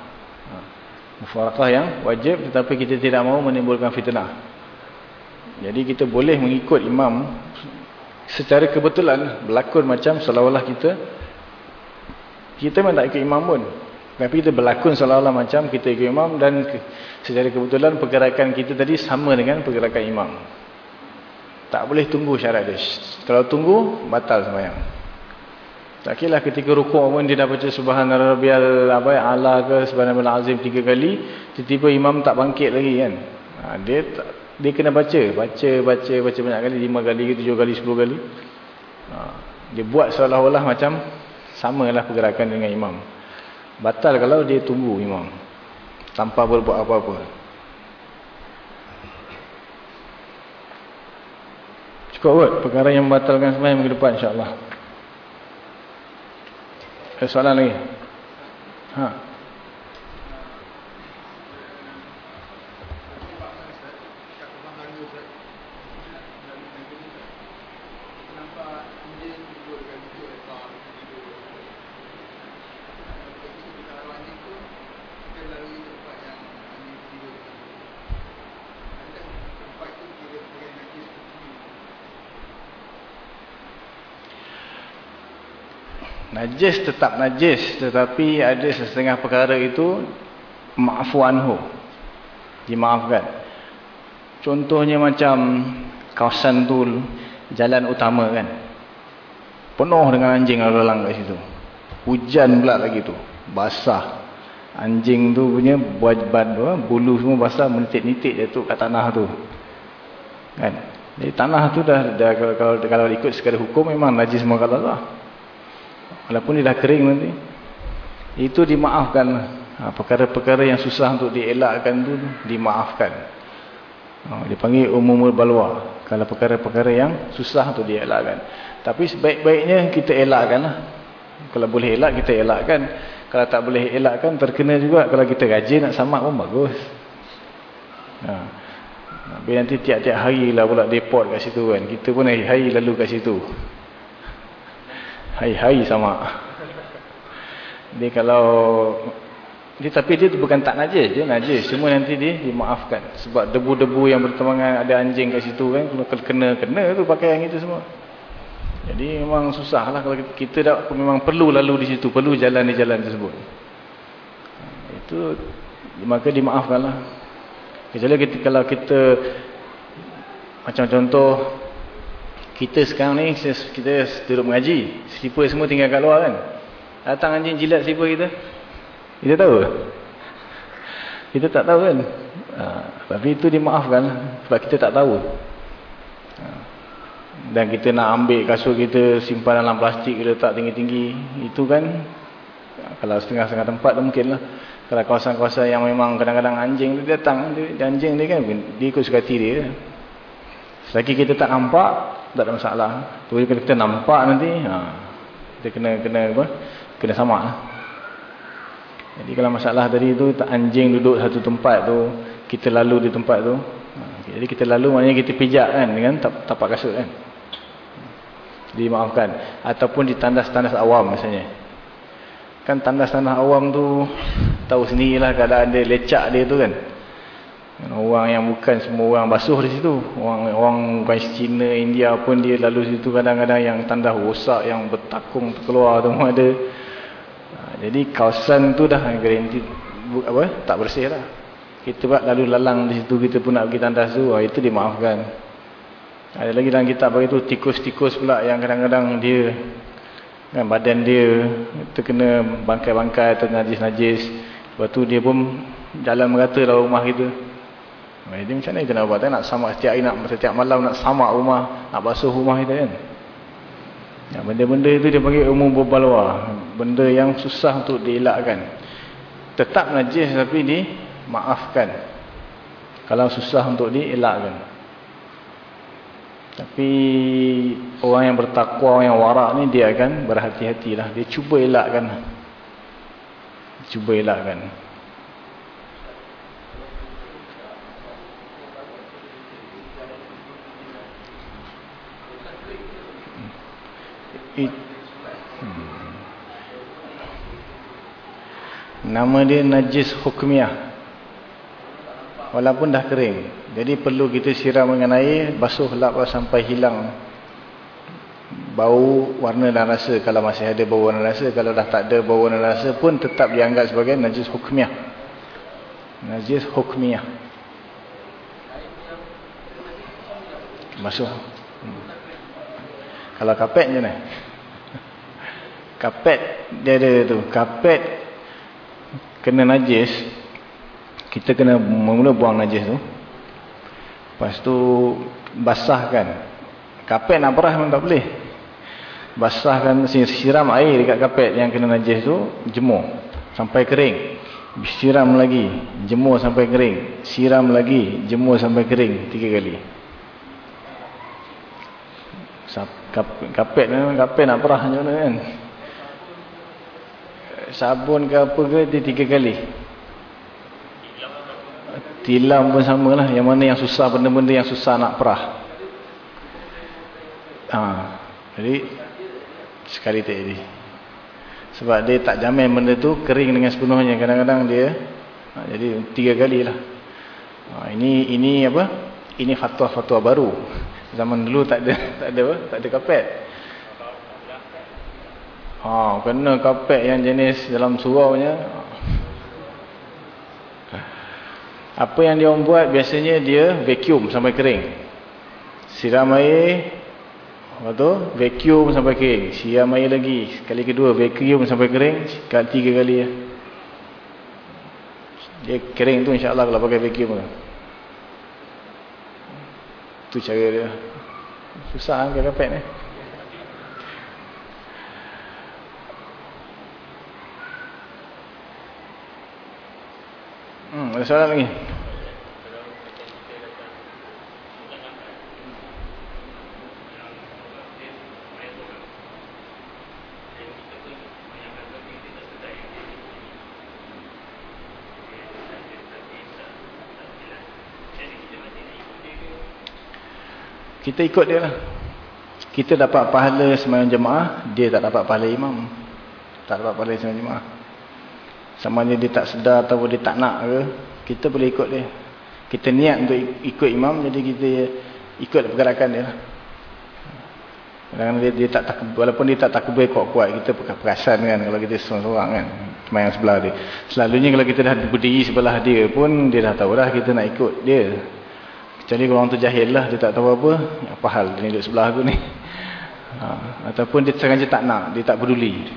Mufarakah yang wajib tetapi kita tidak mau menimbulkan fitnah. Jadi kita boleh mengikut imam secara kebetulan berlakon macam seolah-olah kita kita memang tak ikut imam pun. Tapi kita berlakon seolah-olah macam kita ikut imam dan secara kebetulan pergerakan kita tadi sama dengan pergerakan imam. Tak boleh tunggu syarat dia. Kalau tunggu, batal semayang. Tak kira ketika rukuk pun dia dah baca subhanallah ala ke subhanallah azim tiga kali, tiba-tiba imam tak bangkit lagi kan. Ha, dia dia kena baca, baca baca baca banyak kali, lima kali ke tujuh kali, sepuluh kali. Ha, dia buat seolah-olah macam samalah pergerakan dengan imam. Batal kalau dia tunggu imam tanpa berbuat apa-apa. Cukup kot perkara yang membatalkan sembahyang minggu depan insya-Allah. Ada soalan lagi? Ha. Najis tetap najis tetapi ada setengah perkara itu maafu anhu. Dimaafkan. Contohnya macam kawasan tu jalan utama kan. Penuh dengan anjing lalang kat situ. Hujan pula lagi tu. Basah. Anjing tu punya buat-buat bulu semua basah menitik-nitik jatuh kat tanah tu. Kan? Jadi tanah tu dah, dah kalau, kalau, kalau ikut sekadar hukum memang najis semua kalau lah. Walaupun dia dah kering nanti. Itu dimaafkan. Ha, perkara-perkara yang susah untuk dielakkan tu dimaafkan. Ha, dipanggil umumul balwa. Kalau perkara-perkara yang susah untuk dielakkan. Tapi sebaik-baiknya kita elakkan lah. Kalau boleh elak, kita elakkan. Kalau tak boleh elakkan, terkena juga. Kalau kita rajin nak samak pun bagus. Ha. Tapi nanti tiap-tiap hari lah pula depot kat situ kan. Kita pun hari-hari lalu kat situ. Hai-hai sama. Dia kalau dia tapi dia bukan tak najis, dia najis. Semua nanti dia dimaafkan sebab debu-debu yang bertemangan ada anjing kat situ kan kalau kena kena tu pakai yang itu semua. Jadi memang susahlah kalau kita dah memang perlu lalu di situ, perlu jalan di jalan tersebut. Itu maka dimaafkanlah. Kecuali kita, kalau kita macam contoh kita sekarang ni kita duduk mengaji. Slipper semua tinggal kat luar kan? Datang anjing jilat slipper kita. Kita tahu? Kita tak tahu kan? Ha, tapi itu dimaafkan sebab kita tak tahu. Ha, dan kita nak ambil kasut kita simpan dalam plastik kita letak tinggi-tinggi itu kan? Kalau setengah-setengah tempat tu mungkin lah. Kalau kawasan-kawasan yang memang kadang-kadang anjing dia datang dia, anjing dia kan? Dia ikut suka dia. Selagi kita tak nampak tak ada masalah. Tu kalau kita nampak nanti, ha, kita kena kena apa? Kena sama. Jadi kalau masalah tadi tu anjing duduk satu tempat tu, kita lalu di tempat tu. Ha, jadi kita lalu maknanya kita pijak kan dengan tapak kasut kan. Dimaafkan ataupun di tandas-tandas awam misalnya. Kan tandas-tandas awam tu tahu sendirilah keadaan dia lecak dia tu kan. Orang yang bukan semua orang basuh di situ. Orang orang bukan Cina, India pun dia lalu situ kadang-kadang yang tanda rosak, yang bertakung keluar tu ada. Ha, jadi kawasan tu dah garanti apa? Tak bersih lah. Kita buat lalu lalang di situ kita pun nak pergi tandas tu, ha, itu dimaafkan. Ada lagi dalam kitab bagi tu tikus-tikus pula yang kadang-kadang dia kan badan dia terkena bangkai-bangkai atau najis-najis. Lepas tu dia pun jalan merata dalam rumah kita. Jadi macam mana kita nak buat? Nak sama setiap hari, nak, setiap malam nak sama rumah, nak basuh rumah kita kan? Ya, benda-benda itu dia panggil umum berbalwa. Benda yang susah untuk dielakkan. Tetap najis tapi dimaafkan. Kalau susah untuk dielakkan. Tapi orang yang bertakwa, orang yang warak ni dia akan berhati-hatilah. Dia cuba elakkan. Cuba elakkan. Hmm. Nama dia najis hukmiah. Walaupun dah kering. Jadi perlu kita siram dengan air, basuh lap sampai hilang bau, warna dan rasa. Kalau masih ada bau warna rasa, kalau dah tak ada bau warna rasa pun tetap dianggap sebagai najis hukmiah. Najis hukmiah. Basuh. Hmm. Kalau kapet je ni. Kapet dia ada tu. Kapet kena najis. Kita kena mula buang najis tu. Lepas tu basahkan. Kapet nak perah memang tak boleh. Basahkan siram air dekat kapet yang kena najis tu. Jemur. Sampai kering. Siram lagi. Jemur sampai kering. Siram lagi. Jemur sampai kering. Tiga kali. kapet kapet nak perah macam mana kan sabun ke apa ke dia tiga kali. Tilam pun sama lah yang mana yang susah benda-benda yang susah nak perah. Ha. jadi sekali tak jadi. Sebab dia tak jamin benda tu kering dengan sepenuhnya. Kadang-kadang dia ha, jadi tiga kali lah ha, ini ini apa? Ini fatwa-fatwa baru. Zaman dulu tak ada tak ada apa? Tak ada kapet. Ha, kena kapet yang jenis dalam surau punya. Apa yang dia buat biasanya dia vacuum sampai kering. Siram air Lepas tu vacuum sampai kering. Siram air lagi. Sekali kedua vacuum sampai kering. Sekali tiga kali ya. Dia kering tu insyaAllah kalau pakai vacuum tu. Itu cara dia. Susah kan kapet ni. Hmm, ada soalan lagi? kita ikut dia lah. Kita dapat pahala semayang jemaah dia tak dapat pahala imam. Tak dapat pahala semayang jemaah sama dia tak sedar atau dia tak nak ke kita boleh ikut dia kita niat untuk ikut imam jadi kita ikut pergerakan dia lah dia, dia tak, tak walaupun dia tak takbir kuat-kuat kita perasan kan kalau kita seorang-seorang kan semayang sebelah dia selalunya kalau kita dah berdiri sebelah dia pun dia dah tahu dah kita nak ikut dia jadi orang tu jahil lah, dia tak tahu apa. Apa hal dia duduk sebelah aku ni. Ha, ataupun dia sengaja tak nak, dia tak peduli.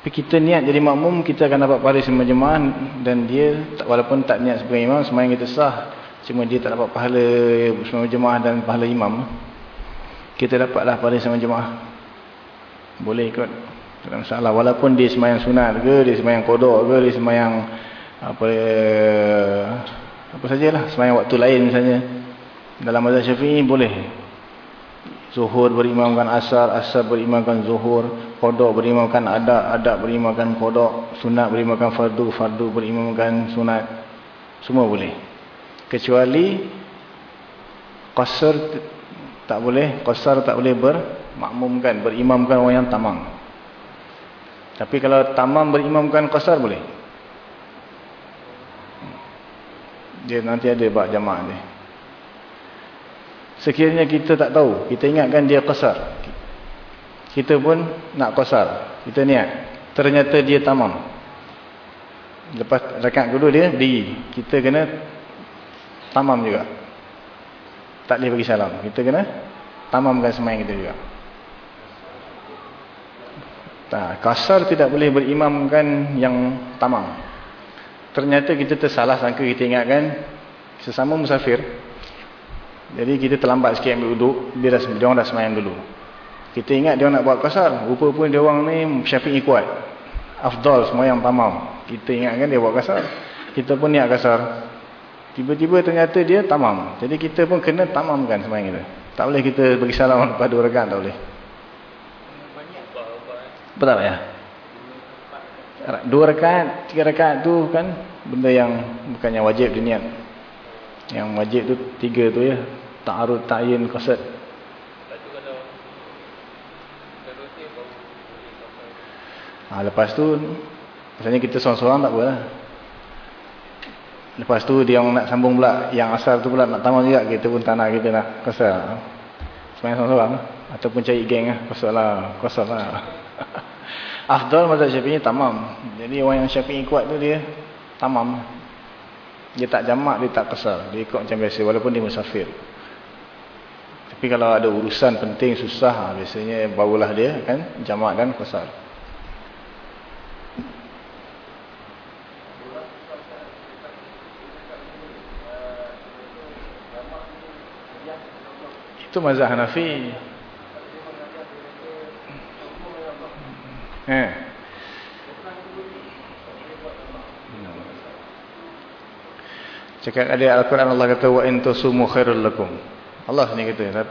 Tapi kita niat jadi makmum, kita akan dapat pahala semua jemaah. Dan dia, walaupun tak niat sebagai imam, semuanya kita sah. Cuma dia tak dapat pahala semua jemaah dan pahala imam. Kita dapatlah pahala semua jemaah. Boleh ikut. Tak masalah. Walaupun dia semayang sunat ke, dia semayang kodok ke, dia semayang apa apa sajalah semayang waktu lain misalnya dalam mazhab syafi'i boleh zuhur berimamkan asar asar berimamkan zuhur kodok berimamkan adak adak berimamkan kodok sunat berimamkan fardu fardu berimamkan sunat. Semua boleh. Kecuali qasar tak boleh qasar tak boleh bermakmumkan berimamkan orang yang tamam. Tapi kalau tamam berimamkan qasar boleh. Dia nanti ada bab jamaah ni Sekiranya kita tak tahu, kita ingatkan dia qasar. Kita pun nak qasar. Kita niat. Ternyata dia tamam. Lepas rakaat kedua dia diri. Kita kena tamam juga. Tak boleh bagi salam. Kita kena tamamkan semayang kita juga. Tak, kasar tidak boleh berimamkan yang tamam. Ternyata kita tersalah sangka kita ingatkan sesama musafir jadi kita terlambat sikit ambil uduk, dia dah dia orang dah semayang dulu. Kita ingat dia nak buat kasar, rupa pun dia orang ni Syafi'i kuat. Afdal semua yang tamam. Kita ingat kan dia buat kasar. Kita pun niat kasar. Tiba-tiba ternyata dia tamam. Jadi kita pun kena tamamkan semayang kita. Tak boleh kita bagi salam pada dua rekan, tak boleh. Betul tak ya? Dua rekat, tiga rekat tu kan benda yang bukannya wajib dia niat. Yang wajib tu tiga tu ya. Ta'arud ta'yin qasad. Ha, lepas tu misalnya kita seorang-seorang tak apa lah. Lepas tu dia nak sambung pula. Yang asal tu pula nak tamat juga kita pun tak nak kita nak qasad. Semuanya seorang-seorang ataupun cari geng lah. Qasad lah qasad lah. Afdal mazhab syafi'i tamam. Jadi orang yang syafi'i kuat tu dia tamam dia tak jamak, dia tak kesal. Dia ikut macam biasa, walaupun dia musafir. Tapi kalau ada urusan penting, susah, ha, biasanya barulah dia kan jamak dan kesal. Itu mazhab Hanafi. Eh. Cakap ada Al-Quran Allah kata wa in tusumu khairul lakum. Allah ni kata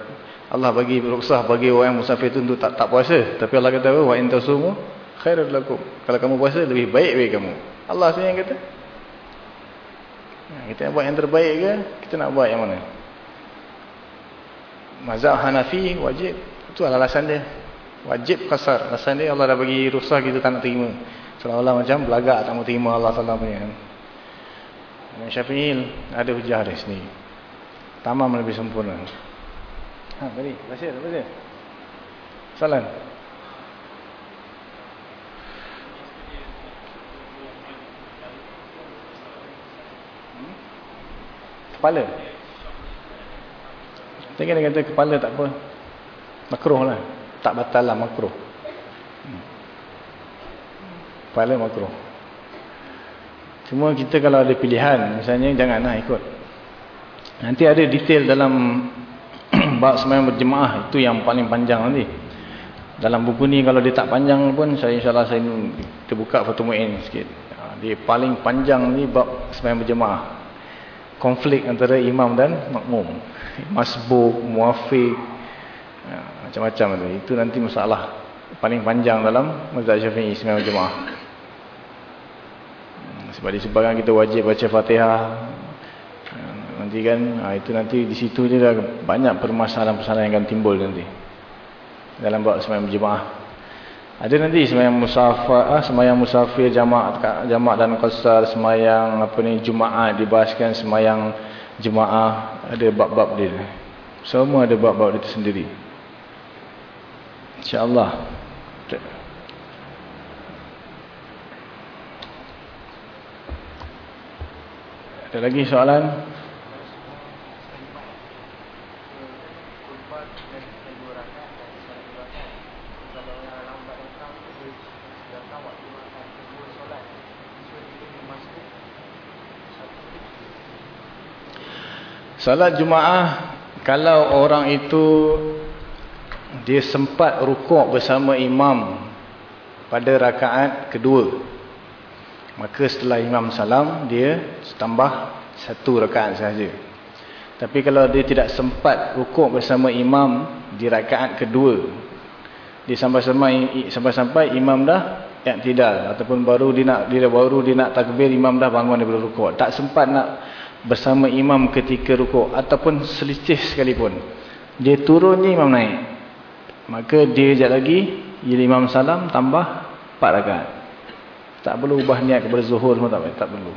Allah bagi rukhsah bagi orang musafir tu untuk tak tak puasa, tapi Allah kata wa in tusumu khairul lakum. Kalau kamu puasa lebih baik bagi kamu. Allah sendiri yang kata. Kita nak buat yang terbaik ke? Kita nak buat yang mana? Mazhab Hanafi wajib. Itu alasan dia. Wajib kasar. Alasan dia Allah dah bagi rukhsah kita tak nak terima. Seolah-olah macam belagak tak mau terima Allah Taala punya. Imam Syafi'i ada hujah di sini. Tamam lebih sempurna. Ha, tadi. Baca, baca. Salam. Hmm? Kepala. Tengok dia kata kepala tak apa. Makruh lah. Tak batal lah makruh. Hmm. Kepala makruh. Cuma kita kalau ada pilihan, misalnya janganlah ikut. Nanti ada detail dalam bab semayang berjemaah, itu yang paling panjang nanti. Dalam buku ni kalau dia tak panjang pun, saya insyaAllah saya terbuka Fatul Mu'in sikit. Ha, dia paling panjang ni bab semayang berjemaah. Konflik antara imam dan makmum. Masbuk, muafiq, ha, macam-macam tu. Itu nanti masalah paling panjang dalam mazhab syafi'i semayang berjemaah. Sebab di sebagian kita wajib baca Fatihah. Nanti kan ha, itu nanti di situ je dah banyak permasalahan-permasalahan yang akan timbul nanti. Dalam bab sembahyang berjemaah. Ada nanti sembahyang musafir, ah, sembahyang musafir jamaah jamaah dan qasar, sembahyang apa ni Jumaat dibahaskan sembahyang jemaah ada bab-bab dia. Semua ada bab-bab dia sendiri. Insya-Allah. Ada lagi soalan? Salat Jumaat kalau orang itu dia sempat rukuk bersama imam pada rakaat kedua Maka setelah imam salam, dia tambah satu rakaat sahaja. Tapi kalau dia tidak sempat rukuk bersama imam di rakaat kedua, dia sampai-sampai imam dah tidak ataupun baru dia nak dia baru dia nak takbir imam dah bangun daripada rukuk. Tak sempat nak bersama imam ketika rukuk ataupun selisih sekalipun. Dia turunnya imam naik. Maka dia sekejap lagi bila imam salam tambah 4 rakaat. Tak perlu ubah niat kepada zuhur semua tak, tak perlu.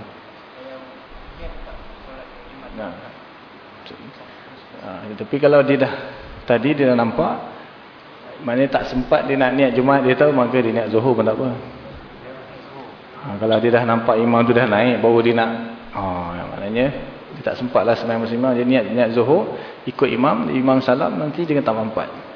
Nah. Ha, tapi kalau dia dah tadi dia dah nampak maknanya tak sempat dia nak niat Jumaat dia tahu maka dia niat zuhur pun tak apa. Ha, kalau dia dah nampak imam tu dah naik baru dia nak ha, maknanya dia tak sempatlah sembahyang muslimah dia niat niat zuhur ikut imam imam salam nanti dia tambah empat.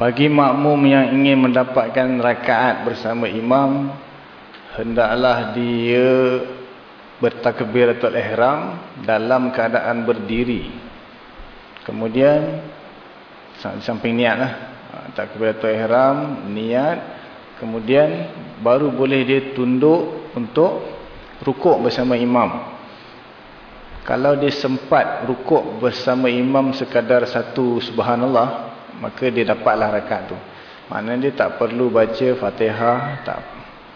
Bagi makmum yang ingin mendapatkan rakaat bersama imam, hendaklah dia bertakbiratul ihram dalam keadaan berdiri. Kemudian samping niatlah ha, takbiratul ihram, niat, kemudian baru boleh dia tunduk untuk rukuk bersama imam. Kalau dia sempat rukuk bersama imam sekadar satu subhanallah, maka dia dapatlah rakaat tu. Maknanya dia tak perlu baca Fatihah, tak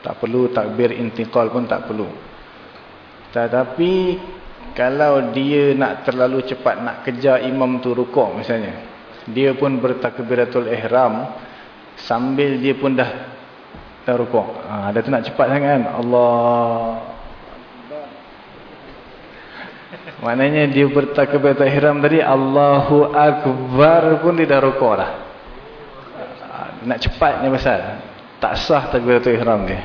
tak perlu takbir intiqal pun tak perlu. Tetapi kalau dia nak terlalu cepat nak kejar imam tu rukuk misalnya, dia pun bertakbiratul ihram sambil dia pun dah dah rukuk. Ha, ada tu nak cepat sangat kan? Allah Maknanya dia bertakbiratul ihram tadi Allahu Akbar pun dia dah rukuk dah. Nak cepat ni pasal. Tak sah takbiratul ihram dia.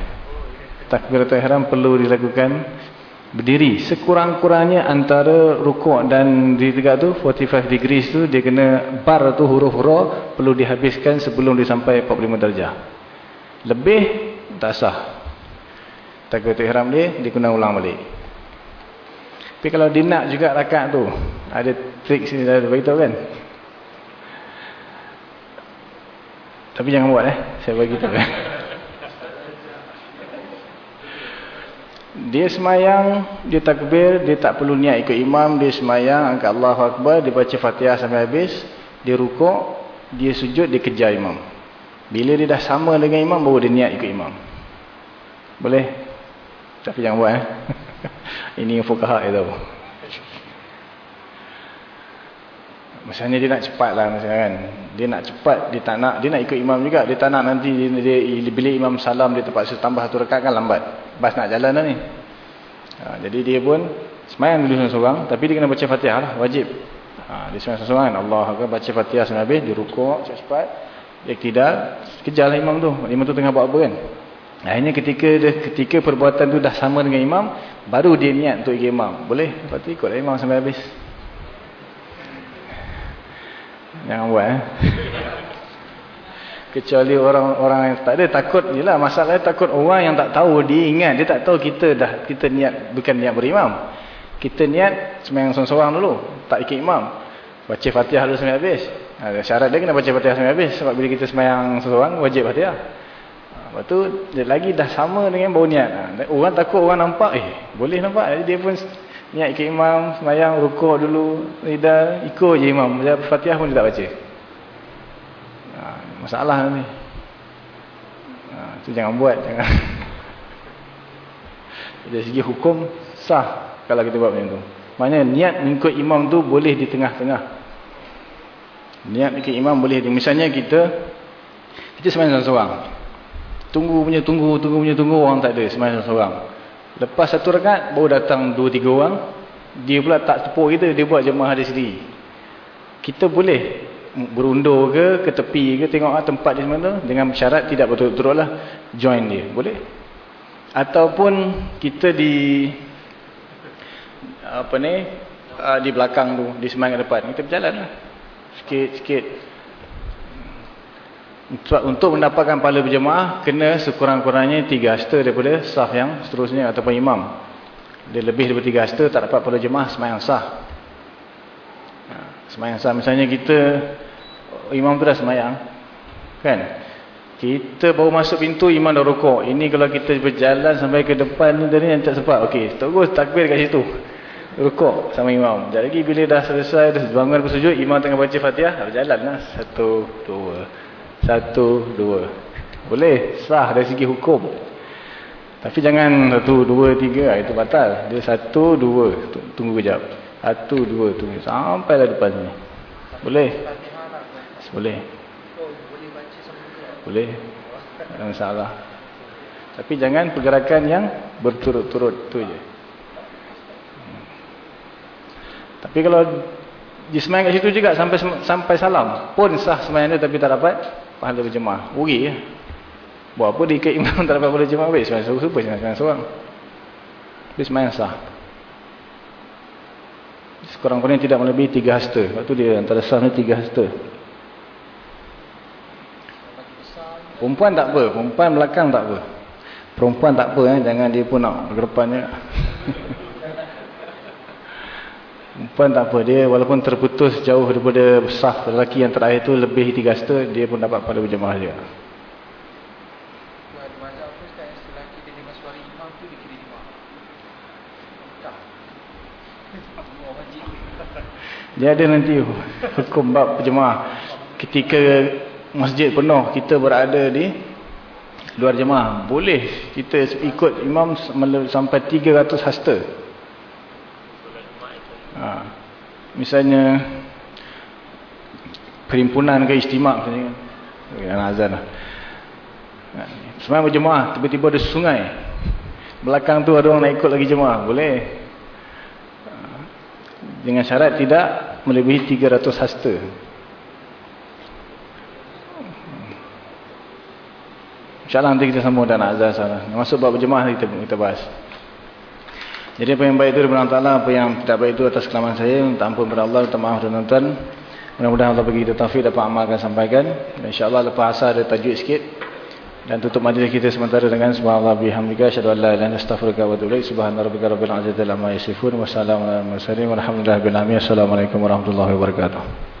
Takbiratul ihram perlu dilakukan berdiri. Sekurang-kurangnya antara rukuk dan di tegak tu 45 degrees tu dia kena bar tu huruf-huruf perlu dihabiskan sebelum dia sampai 45 darjah. Lebih tak sah. Takbiratul ihram dia dia kena ulang balik. Tapi kalau dia nak juga rakaat tu, ada trik sini dah beritahu kan? Tapi jangan buat eh, saya bagi tahu. Eh. Dia semayang, dia takbir, dia tak perlu niat ikut imam, dia semayang, angkat Allahu Akbar, dia baca Fatihah sampai habis, dia rukuk, dia sujud, dia kejar imam. Bila dia dah sama dengan imam, baru dia niat ikut imam. Boleh? Tapi jangan buat eh. Ini yang fukaha itu. Misalnya dia nak cepat lah misalnya kan. Dia nak cepat, dia tak nak, dia nak ikut imam juga. Dia tak nak nanti dia, dia, bila imam salam dia terpaksa tambah satu rekat kan lambat. Bas nak jalan dah ni. Ha, jadi dia pun semayang dulu seorang-seorang. Tapi dia kena baca fatihah lah, wajib. Ha, dia semayang seorang-seorang kan. Allah akan baca fatihah sampai habis. Dia rukuk cepat-cepat. Dia tidak, kejarlah imam tu. Imam tu tengah buat apa kan. Akhirnya ketika ketika perbuatan tu dah sama dengan imam, baru dia niat untuk ikut imam. Boleh? Lepas tu ikutlah imam sampai habis. Jangan buat eh. Kecuali orang-orang yang tak ada takut jelah masalahnya takut orang yang tak tahu dia ingat dia tak tahu kita dah kita niat bukan niat berimam. Kita niat sembahyang seorang-seorang dulu, tak ikut imam. Baca Fatihah dulu sampai habis. Ada syarat dia kena baca Fatihah sampai habis sebab bila kita sembahyang seorang wajib Fatihah. Lepas tu dia lagi dah sama dengan bau niat. Ha, orang takut orang nampak, eh boleh nampak. Dia pun niat ikut imam, semayang, rukuk dulu, lidah, ikut je imam. Macam Fatihah pun dia tak baca. Ha, masalah ni. Ha, tu jangan buat. Jangan. Dari segi hukum, sah kalau kita buat macam tu. Maknanya niat mengikut imam tu boleh di tengah-tengah. Niat ikut imam boleh. Misalnya kita, kita semayang seorang-seorang. Tunggu punya tunggu, tunggu punya tunggu orang tak ada sembahyang seorang. Lepas satu rakaat baru datang dua tiga orang. Dia pula tak tepuk kita, dia buat jemaah dia sendiri. Kita boleh berundur ke ke tepi ke tengok ah, tempat di mana dengan syarat tidak betul-betul lah join dia. Boleh? Ataupun kita di apa ni ah, di belakang tu, di semangat depan. Kita berjalan lah. Sikit-sikit untuk mendapatkan pahala berjemaah kena sekurang-kurangnya tiga hasta daripada sah yang seterusnya ataupun imam. Dia lebih daripada tiga hasta tak dapat pahala jemaah semayang sah. Ha, semayang sah. Misalnya kita imam tu dah semayang kan? Kita baru masuk pintu imam dah rukuk ini kalau kita berjalan sampai ke depan ni tadi yang tak sempat. Ok terus takbir kat situ. Rukuk sama imam. Lagi bila dah selesai dah bangun bersujud imam tengah baca fatihah berjalan lah. Satu dua satu, dua. Boleh sah dari segi hukum. Tapi jangan satu, dua, tiga. Ah, itu batal. Dia satu, dua. Tunggu kejap. Satu, dua. Tunggu. Sampailah depan sini. Boleh? Boleh. Boleh. Jangan salah. Tapi jangan pergerakan yang berturut-turut. tu je. Tapi kalau dia semayang kat situ juga sampai sampai salam. Pun sah semayang dia tapi tak dapat pahala berjemaah. Uri ya. Buat apa dia ikat imam tak dapat pahala berjemaah habis. Semayang suruh-suruh semayang seorang. Dia semayang sah. Sekurang-kurangnya tidak melebihi tiga hasta. Sebab tu dia antara sah ni tiga hasta. Perempuan tak apa. Perempuan belakang tak apa. Perempuan tak apa. Eh. Jangan dia pun nak berdepannya. Perempuan tak apa. Dia walaupun terputus jauh daripada saf lelaki yang terakhir tu lebih tiga hasta, dia pun dapat pada berjemaah dia. Dia ada nanti hukum bab berjemaah. Ketika masjid penuh, kita berada di luar jemaah. Boleh kita ikut imam sampai 300 hasta. Ha. Misalnya perhimpunan ke istimak misalnya kan. azan lah. Ha. Semua berjemaah tiba-tiba ada sungai. Belakang tu ada orang nak ikut lagi jemaah, boleh. Ha. dengan syarat tidak melebihi 300 hasta insyaAllah nanti kita sambung dan sana masuk bab berjemaah kita, kita bahas jadi apa yang baik itu daripada Allah apa yang tidak baik itu atas kelaman saya minta ampun kepada Allah minta maaf dan tuan mudah-mudahan Allah bagi kita taufik dapat amalkan sampaikan. insyaAllah lepas asar ada tajuk sikit. Dan tutup majlis kita sementara dengan subhanallah bihamdika asyhadu an la ilaha illa anta astaghfiruka wa atubu ilaik. Subhana rabbika rabbil izzati amma yasifun assalamualaikum warahmatullahi wabarakatuh